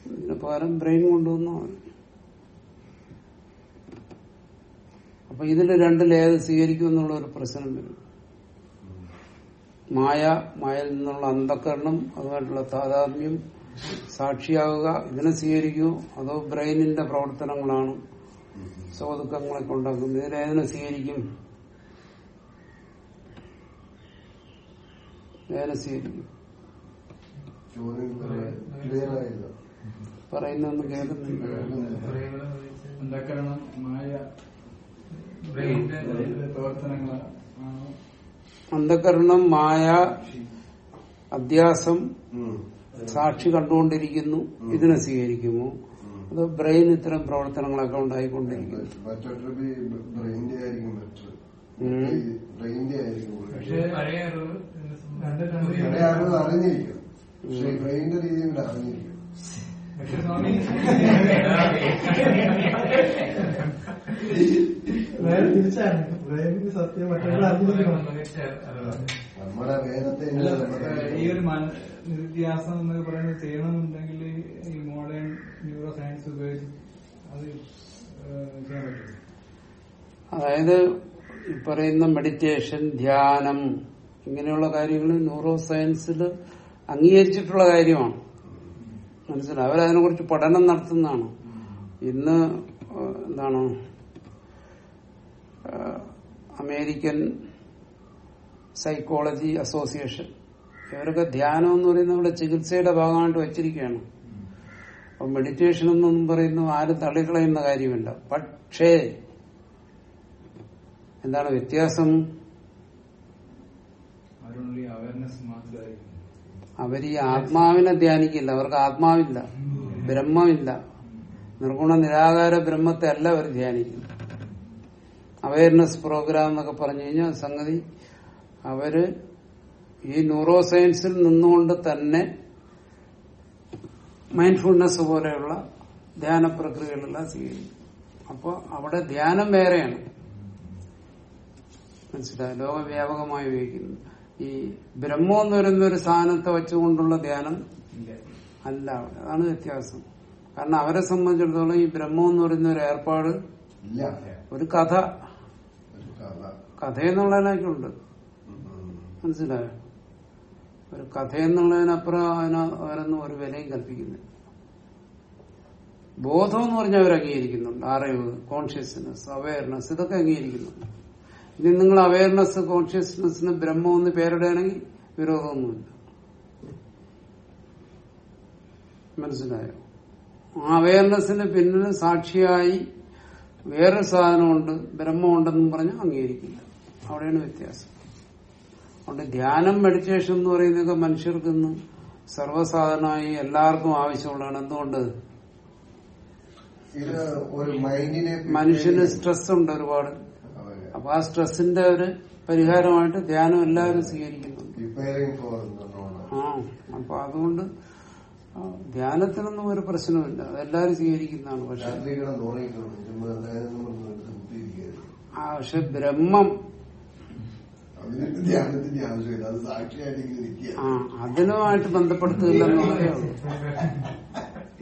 ഇതിന് പകരം ബ്രെയിൻ കൊണ്ടുവന്നു? അപ്പൊ ഇതിൽ ഏത് സ്വീകരിക്കും എന്നുള്ള ഒരു പ്രശ്നം വരും. മായ മായയിൽ നിന്നുള്ള അന്ധകരണം അതുമായിട്ടുള്ള താതാത്മ്യം സാക്ഷിയാവുക ഇതിനെ സ്വീകരിക്കൂ. അതോ ബ്രെയിനിന്റെ പ്രവർത്തനങ്ങളാണ് സ്വതുക്കങ്ങളെ കൊണ്ടാക്കുന്നത്. ഇതിലേതിനെ സ്വീകരിക്കും? ഏതിനെ സ്വീകരിക്കും? പറയുന്നൊന്നും കേൾക്കുന്നില്ല അന്ധക്കരണം മായ ബ്രെയിനിന്റെ പ്രവർത്തനങ്ങളാണ് അന്ധകരണം മായ അധ്യാസം സാക്ഷി കണ്ടുകൊണ്ടിരിക്കുന്നു. ഇതിനെ സ്വീകരിക്കുമോ അത് ബ്രെയിൻ ഇത്തരം പ്രവർത്തനങ്ങളൊക്കെ ഉണ്ടായിക്കൊണ്ടിരിക്കുന്നു. പക്ഷേ രീതിയിൽ അറിഞ്ഞിരിക്കും. പക്ഷെ സ്വാമി നേരെ തിരിച്ചാണ് ബ്രെയിനിന് സത്യം മറ്റുള്ള നമ്മുടെ വേദത്തെ ഈ ഒരു നിരുത്യാസം എന്നൊക്കെ പറയുന്നത് ചെയ്യണമെന്നുണ്ടെങ്കിൽ ഈ മോഡേൺ ന്യൂറോ സയൻസ് ഉപയോഗിച്ച് അത് ചെയ്യാൻ പറ്റും. അതായത് ഈ പറയുന്ന മെഡിറ്റേഷൻ ധ്യാനം ഇങ്ങനെയുള്ള കാര്യങ്ങൾ ന്യൂറോ സയൻസിൽ അംഗീകരിച്ചിട്ടുള്ള കാര്യമാണ്. മനസ്സിലായി? അവരതിനെ കുറിച്ച് പഠനം നടത്തുന്നതാണ്. ഇന്ന് എന്താണ് അമേരിക്കൻ സൈക്കോളജി അസോസിയേഷൻ. ഇവരൊക്കെ ധ്യാനം എന്ന് പറയുന്നത് ഇവിടെ ചികിത്സയുടെ ഭാഗമായിട്ട് വെച്ചിരിക്കുകയാണ്. അപ്പൊ മെഡിറ്റേഷൻ എന്നൊന്നും പറയുന്നു ആരും തള്ളിക്കളയുന്ന കാര്യമില്ല. പക്ഷേ എന്താണ് വ്യത്യാസം? അവർ ഈ ആത്മാവിനെ ധ്യാനിക്കില്ല. അവർക്ക് ആത്മാവില്ല ബ്രഹ്മമില്ല. നിർഗുണ നിരാകാര ബ്രഹ്മത്തെ അല്ല അവർ ധ്യാനിക്കുന്നത്. അവയർനെസ് പ്രോഗ്രാം എന്നൊക്കെ പറഞ്ഞു കഴിഞ്ഞാൽ സംഗതി അവർ ഈ ന്യൂറോ സയൻസിൽ നിന്നുകൊണ്ട് തന്നെ മൈൻഡ്ഫുൾനെസ് പോലെയുള്ള ധ്യാന പ്രക്രിയകളെല്ലാം സ്വീകരിക്കും. അപ്പോൾ അവിടെ ധ്യാനം വേറെയാണ്. മനസ്സിലായി? ലോകവ്യാപകമായി ഉപയോഗിക്കുന്നു. ഈ ബ്രഹ്മം എന്ന് പറയുന്ന ഒരു സാധനത്തെ വെച്ചുകൊണ്ടുള്ള ധ്യാനം അല്ല അവിടെ. അതാണ് വ്യത്യാസം. കാരണം അവരെ സംബന്ധിച്ചിടത്തോളം ഈ ബ്രഹ്മം എന്ന് പറയുന്ന ഒരു ഏർപ്പാട് ഒരു കഥ കഥ കഥ എന്നുള്ളതിനൊക്കെ മനസ്സിലായോ? ഒരു കഥ എന്നുള്ളതിനപ്പുറം അതിന് അവരൊന്നും ഒരു വിലയും കൽപ്പിക്കുന്നില്ല. ബോധം എന്ന് പറഞ്ഞാൽ അവർ അംഗീകരിക്കുന്നുണ്ട്. അറിവ് കോൺഷ്യസ്നെസ് അവയർനെസ് ഇതൊക്കെ അംഗീകരിക്കുന്നുണ്ട്. ഇനി നിങ്ങൾ അവയർനെസ് കോൺഷ്യസ്നെസ്സിന് ബ്രഹ്മം എന്ന് പേരിടുകയാണെങ്കിൽ വിരോധമൊന്നുമില്ല. മനസ്സിലായോ? ആ അവയർനെസ്സിന് പിന്നിൽ സാക്ഷിയായി വേറൊരു സാധനമുണ്ട് ബ്രഹ്മമുണ്ടെന്നും പറഞ്ഞ് അംഗീകരിക്കില്ല. അവിടെയാണ് വ്യത്യാസം. അതുകൊണ്ട് ധ്യാനം മെഡിറ്റേഷൻ എന്ന് പറയുന്നത് മനുഷ്യർക്ക് ഇന്ന് സർവസാധാരണമായി എല്ലാവർക്കും ആവശ്യമുള്ളതാണ്. എന്തുകൊണ്ട്? മനുഷ്യന് സ്ട്രെസ് ഉണ്ട് ഒരുപാട്. അപ്പൊ ആ സ്ട്രെസ്സിന്റെ ഒരു പരിഹാരമായിട്ട് ധ്യാനം എല്ലാവരും സ്വീകരിക്കുന്നു. ആ അപ്പൊ അതുകൊണ്ട് ധ്യാനത്തിനൊന്നും ഒരു പ്രശ്നമില്ല അതെല്ലാരും സ്വീകരിക്കുന്നതാണ്. പക്ഷെ ആ പക്ഷെ ബ്രഹ്മം അതിന് ധ്യാനത്തിന്റെ ആവശ്യമില്ല അത് സാക്ഷിയായിട്ട് നിൽക്കുക ആ അതിനുമായിട്ട് ബന്ധപ്പെടുത്തില്ലെന്നുള്ളതേ ഉള്ളൂ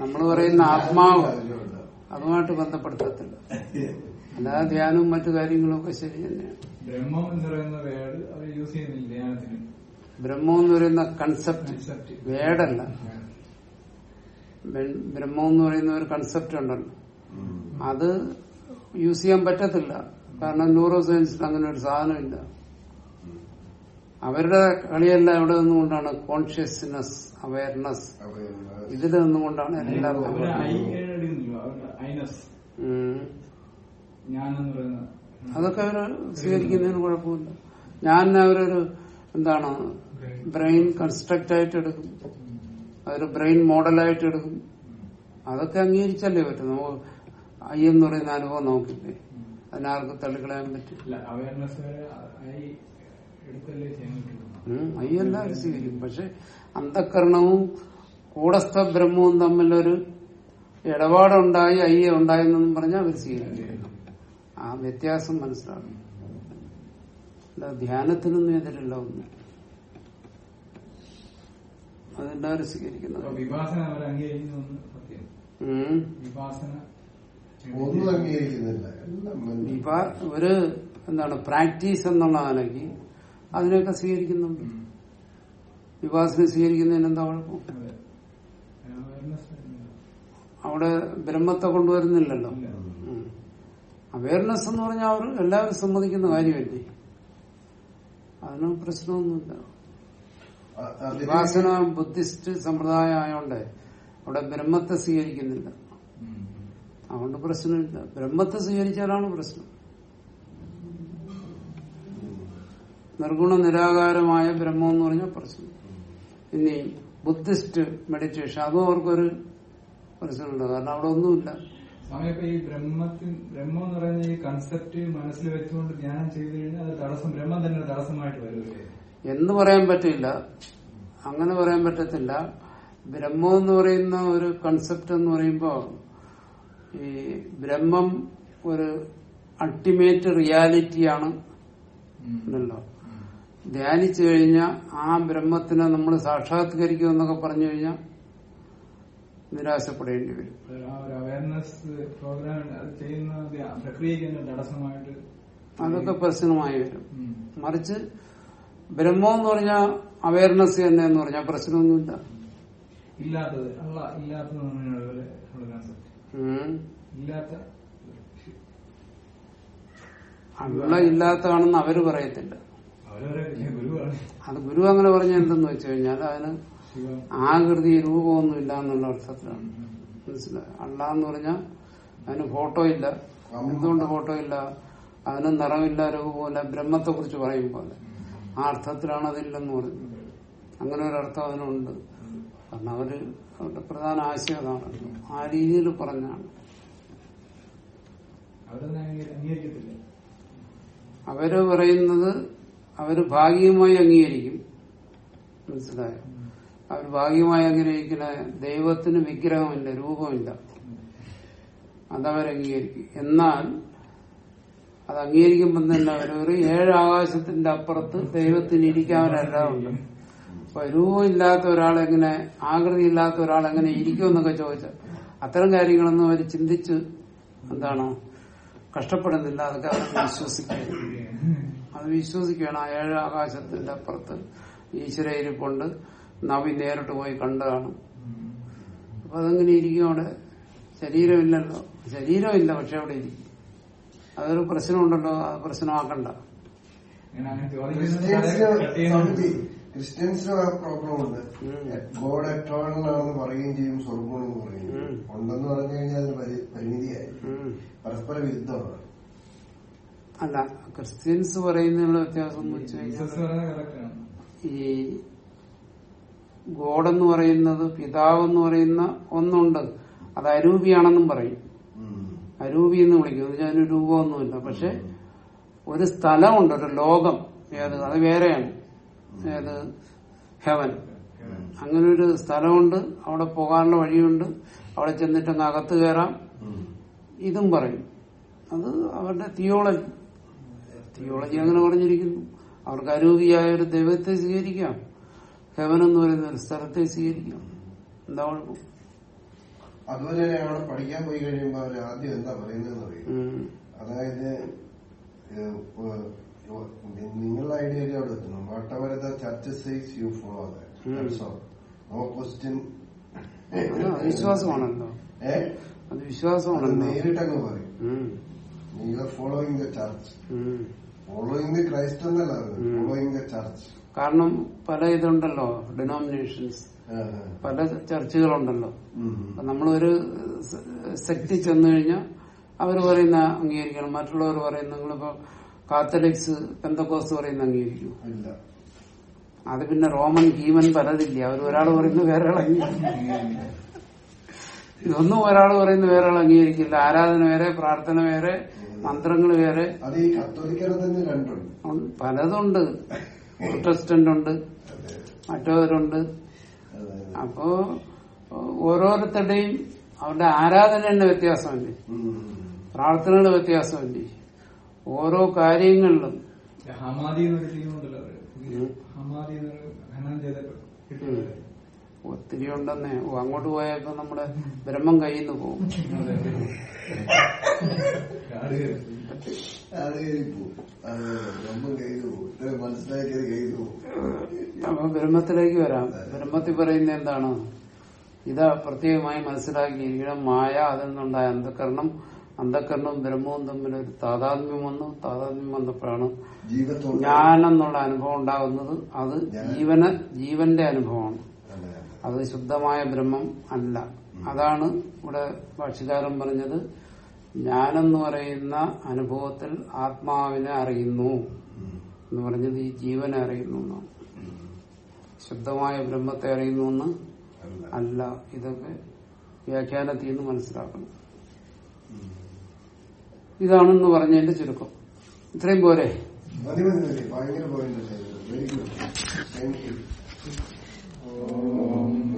നമ്മൾ പറയുന്ന ആത്മാവ് അതുമായിട്ട് ബന്ധപ്പെടുത്തത്തില്ല. അല്ലാതെ ധ്യാനവും മറ്റു കാര്യങ്ങളും ഒക്കെ ശരി തന്നെയാണ്. ബ്രഹ്മം എന്ന് പറയുന്ന വേർഡ് അവർ യൂസ് ചെയ്യുന്നില്ല ധ്യാനത്തിന്. ബ്രഹ്മം എന്ന് പറയുന്ന കൺസെപ്റ്റ് വേടല്ല ബ്ര- ബ്രഹ്മം എന്ന് പറയുന്ന ഒരു കൺസെപ്റ്റ് ഉണ്ടല്ലോ. അത് യൂസ് ചെയ്യാൻ പറ്റത്തില്ല. കാരണം ന്യൂറോ സയൻസിൽ അങ്ങനെ ഒരു സാധനമില്ല. അവരുടെ കളിയെല്ലാം എവിടെ നിന്നുകൊണ്ടാണ് കോൺഷ്യസ്നെസ് അവയർനെസ് ഇതിൽ നിന്നുകൊണ്ടാണ് എല്ലാം അവർ അതൊക്കെ അവർ സ്വീകരിക്കുന്നതിന് കുഴപ്പമില്ല. ഞാൻ അവരൊരു എന്താണ് ബ്രെയിൻ കൺസ്ട്രക്റ്റ് ആയിട്ട് എടുക്കും. അതൊരു ബ്രെയിൻ മോഡലായിട്ട് എടുക്കും. അതൊക്കെ അംഗീകരിച്ചല്ലേ പറ്റും? നമുക്ക് ഐ എന്ന് പറയുന്ന അനുഭവം നോക്കില്ലേ? അതിനാർക്ക് തള്ളിക്കളയാൻ പറ്റും ഐ എല്ലാവരും സ്വീകരിക്കും പക്ഷെ അന്ധക്കരണവും കൂടസ്ഥ ബ്രഹ്മവും തമ്മിലൊരു ഇടപാടുണ്ടായി അയ്യ ഉണ്ടായെന്നും പറഞ്ഞാൽ അവർ സ്വീകരിക്കും ആ വ്യത്യാസം മനസ്സിലാകും അല്ല ധ്യാനത്തിനൊന്നും എതിരില്ല ഒന്ന്. അതെല്ലാവരും സ്വീകരിക്കുന്നത്. ഒന്നും അംഗീകരിക്കുന്നില്ല. വിഭാ- ഒരു എന്താണ് പ്രാക്ടീസ് എന്നുള്ള നിലയ്ക്ക് അതിനൊക്കെ സ്വീകരിക്കുന്നുണ്ട്. വിഭാസന സ്വീകരിക്കുന്നതിന് എന്താ കുഴപ്പം? അവിടെ ബ്രഹ്മത്തെ കൊണ്ടുവരുന്നില്ലല്ലോ. അവയർനെസ് എന്ന് പറഞ്ഞാൽ അവർ എല്ലാവരും സമ്മതിക്കുന്ന കാര്യമല്ലേ? അതിന് പ്രശ്നമൊന്നുമില്ല. വിഭാസന ബുദ്ധിസ്റ്റ് സമ്പ്രദായം ആയതുകൊണ്ട് അവിടെ ബ്രഹ്മത്തെ സ്വീകരിക്കുന്നില്ല. അതുകൊണ്ട് പ്രശ്നമില്ല. ബ്രഹ്മത്തെ സ്വീകരിച്ചാലാണ് പ്രശ്നം. നിർഗുണ നിരാകാരമായ ബ്രഹ്മം എന്ന് പറഞ്ഞാൽ പ്രശ്നം. ഇനി ബുദ്ധിസ്റ്റ് മെഡിറ്റേഷൻ അതും അവർക്കൊരു പ്രശ്നമുണ്ട് കാരണം അവിടെ ഒന്നുമില്ല. ഈ ബ്രഹ്മത്തിൽ ബ്രഹ്മം എന്ന് പറയുന്ന ഈ കൺസെപ്റ്റ് മനസ്സിൽ വെച്ചുകൊണ്ട് ധ്യാനം ചെയ്തു കഴിഞ്ഞാൽ അത് തടസ്സം ബ്രഹ്മം തന്നെ ഒരു തടസ്സമായിട്ട് വരില്ലേ എന്ന് പറയാൻ പറ്റില്ല. അങ്ങനെ പറയാൻ പറ്റത്തില്ല. ബ്രഹ്മം എന്ന് പറയുന്ന ഒരു കൺസെപ്റ്റ് എന്ന് പറയുമ്പോ ഈ ബ്രഹ്മം ഒരു അൾട്ടിമേറ്റ് റിയാലിറ്റിയാണ് ഉണ്ടല്ലോ. ധ്യാനിച്ചു കഴിഞ്ഞാൽ ആ ബ്രഹ്മത്തിനെ നമ്മൾ സാക്ഷാത്കരിക്കും എന്നൊക്കെ പറഞ്ഞു കഴിഞ്ഞാൽ നിരാശപ്പെടേണ്ടി വരും. അതൊക്കെ പ്രശ്നമായി വരും. മറിച്ച് ബ്രഹ്മം എന്ന് പറഞ്ഞാൽ അവയർനെസ് തന്നെ എന്ന് പറഞ്ഞാൽ പ്രശ്നമൊന്നുമില്ല. ഇല്ലാത്തത് അല്ല ഇല്ലാത്ത അല്ല ഇല്ലാത്തതാണെന്ന് അവർ പറയത്തില്ല. അത് ഗുരു അങ്ങനെ പറഞ്ഞ എന്തെന്ന് വെച്ചു കഴിഞ്ഞാൽ അതിന് ആകൃതി രൂപമൊന്നും ഇല്ല എന്നുള്ള അർത്ഥത്തിലാണ്. മനസ്സിലായി? അള്ള എന്ന് പറഞ്ഞാൽ അതിന് ഫോട്ടോ ഇല്ല. എന്തുകൊണ്ട് ഫോട്ടോ ഇല്ല? അതിന് നിറമില്ല രൂപമില്ല ബ്രഹ്മത്തെ കുറിച്ച് പറയും പോലെ. ആ അർത്ഥത്തിലാണ് അതില്ലെന്ന് പറയുന്നത് അങ്ങനെ ഒരു അർത്ഥം അതിനുണ്ട്. കാരണം അവർ അവരുടെ പ്രധാന ആശയം അതാണ്. ആ രീതിയിൽ പറഞ്ഞാണ്. അവർ പറയുന്നത് അവർ ഭാഗികമായി അംഗീകരിക്കും. മനസ്സിലായോ? അവർ ഭാഗികമായി അംഗീകരിക്കുന്ന ദൈവത്തിന് വിഗ്രഹമില്ല രൂപമില്ല. അതവരംഗീകരിക്കും. എന്നാൽ അത് അംഗീകരിക്കുമ്പോൾ തന്നെ അവർ ഒരു ഏഴ് ആകാശത്തിന്റെ അപ്പുറത്ത് ദൈവത്തിന് ഇരിക്കാനല്ല ഉണ്ട്. അപ്പൊ രൂപമില്ലാത്ത ഒരാളെങ്ങനെ ആകൃതി ഇല്ലാത്ത ഒരാളെങ്ങനെ ഇരിക്കുമെന്നൊക്കെ ചോദിച്ചാൽ അത്തരം കാര്യങ്ങളൊന്നും അവർ ചിന്തിച്ച് എന്താണോ കഷ്ടപ്പെടുന്നില്ല അതൊക്കെ അവർ വിശ്വസിക്കുന്നു അത് വിശ്വസിക്കുകയാണ് ആ ഏഴ് ആകാശത്തിന്റെ അപ്പുറത്ത് ഈശ്വര ഇരിപ്പുണ്ട്. നവി നേരിട്ട് പോയി കണ്ടതാണ്. അപ്പൊ അതെങ്ങനെ ഇരിക്കും അവിടെ. ശരീരമില്ലല്ലോ. ശരീരമില്ല പക്ഷെ അവിടെ ഇരിക്കും. അതൊരു പ്രശ്നമുണ്ടല്ലോ. അത് പ്രശ്നമാക്കണ്ട. ക്രിസ്ത്യൻസിന് കട്ട് ചെയ്യുന്നുണ്ട്. സ്വാമിജി, ക്രിസ്ത്യൻസിന് ആ പ്രോബ്ലം ഉണ്ട് ഗോഡ് എറ്റേണൽ ആണെന്ന് പറയുകയും ചെയ്യും സ്വർഗമെന്ന് പറയും. ഉണ്ടെന്ന് പറഞ്ഞു കഴിഞ്ഞാൽ അതിന് പരി- പരിമിതിയായി. പരസ്പര വിരുദ്ധമാണ്. അല്ല ക്രിസ്ത്യൻസ് പറയുന്നതിനുള്ള വ്യത്യാസം എന്ന് വെച്ച് കഴിഞ്ഞാൽ ജീസസ് പറയുന്നത്. ഈ പറയുന്നത് പിതാവെന്ന് പറയുന്ന ഒന്നുണ്ട്. അത് അരൂപിയാണെന്നും പറയും. അരൂപി എന്ന് വിളിക്കും. എന്ന് അതിന് രൂപമൊന്നുമില്ല. പക്ഷെ ഒരു സ്ഥലമുണ്ട് ഒരു ലോകം. ഏത് അത് വേറെയാണ്. ഏത് ഹെവൻ. അങ്ങനെ ഒരു സ്ഥലമുണ്ട്. അവിടെ പോകാനുള്ള വഴിയുണ്ട്. അവിടെ ചെന്നിട്ട് അങ്ങ് അകത്ത് കയറാം. ഇതും പറയും. അത് അവരുടെ തിയോളജി. തിയോളജി അങ്ങനെ പറഞ്ഞിരിക്കുന്നു. അവർക്ക് അരൂപിയായ ഒരു ദൈവത്തെ സ്വീകരിക്കാം. ഹെവൻ എന്ന് പറയുന്ന ഒരു സ്ഥലത്തെ സ്വീകരിക്കാം. എന്താ കുഴപ്പം? അതുപോലെ തന്നെ അവിടെ പഠിക്കാൻ പോയി കഴിയുമ്പോൾ അവർ ആദ്യം എന്താ പറയുന്നതെന്ന് അറിയും? അതായത് നിങ്ങൾ ഐഡിയ നിങ്ങളുടെ ഐഡിയയിൽ അവിടെ എത്തുന്നു. Whatever the churches you follow. No question അത് വിശ്വാസമാണല്ലോ. അത് നേരിട്ടങ്ങ് പറയും. നിങ്ങൾ following the church. Following the Christ എന്നല്ല. ഫോളോയിങ് ദ ചർച്ച് കാരണം പല ഇതുണ്ടല്ലോ ഡിനോമിനേഷൻസ് പല ചർച്ചുകളുണ്ടല്ലോ. നമ്മളൊരു സെക്ട് ചെന്നു കഴിഞ്ഞാൽ അവർ പറയുന്ന അംഗീകരിക്കണം. മറ്റുള്ളവർ പറയുന്ന നിങ്ങളിപ്പോ കാത്തലിക്സ് പെന്തക്കോസ് പറയുന്ന അംഗീകരിക്കൂ. അത് പിന്നെ റോമൻ ഹീമൻ പലതില്ല. അവർ ഒരാൾ പറയുന്നത് വേറെ അംഗീകരിക്കും. ഇതൊന്നും ഒരാൾ പറയുന്ന വേറെ ആൾ അംഗീകരിക്കില്ല. ആരാധന വേറെ പ്രാർത്ഥന വേറെ മന്ത്രങ്ങൾ വേറെ. പലതുണ്ട്. പ്രൊട്ടസ്റ്റന്റ് ഉണ്ട് മറ്റവരുണ്ട്. അപ്പോ ഓരോരുത്തരുടെയും അവരുടെ ആരാധന തന്നെ വ്യത്യാസമല്ലേ? ഉം. പ്രാർത്ഥനകൾ വ്യത്യാസമല്ലേ? ഓരോ കാര്യങ്ങളിലും. ഹമാദി എന്നൊരു ടീമുണ്ടല്ലോ. ഹമാദി എന്നൊരു കിട്ടിയത് ഒത്തിരി ഉണ്ടെന്നേ. ഓ, അങ്ങോട്ട് പോയപ്പോ നമ്മുടെ ബ്രഹ്മം കയ്യിൽ നിന്ന് പോകും. അപ്പൊ ബ്രഹ്മത്തിലേക്ക് വരാം. ബ്രഹ്മത്തിൽ പറയുന്ന എന്താണ്? ഇതാ പ്രത്യേകമായി മനസ്സിലാക്കിയിരിക്കണം മായ അതിൽ നിന്നുണ്ടായ അന്ധകരണം അന്ധകരണവും ബ്രഹ്മവും തമ്മിൽ ഒരു താതാത്മ്യം വന്നു. താതാത്മ്യം വന്നപ്പോഴാണ് ജീവിതം ജ്ഞാനം എന്നുള്ള അനുഭവം ഉണ്ടാകുന്നത് അത് ജീവന് ജീവന്റെ അനുഭവമാണ്. അതെ. ശുദ്ധമായ ബ്രഹ്മം അല്ല. അതാണ് ഇവിടെ ഭാഷ്യകാരൻ പറഞ്ഞത്. ഞാനെന്ന് പറയുന്ന അനുഭവത്തിൽ ആത്മാവിനെ അറിയുന്നു. എന്ന് പറഞ്ഞത് ഈ ജീവനെ അറിയുന്നു എന്നാണ്. ശുദ്ധമായ ബ്രഹ്മത്തെ അറിയുന്നു എന്ന് അല്ല. ഇതൊക്കെ വ്യാഖ്യാനത്തിൽ നിന്ന് മനസ്സിലാക്കണം ഇതാണെന്ന് പറഞ്ഞതിന്റെ ചുരുക്കം. ഇത്രയും പോരെ. ഭയങ്കര Om.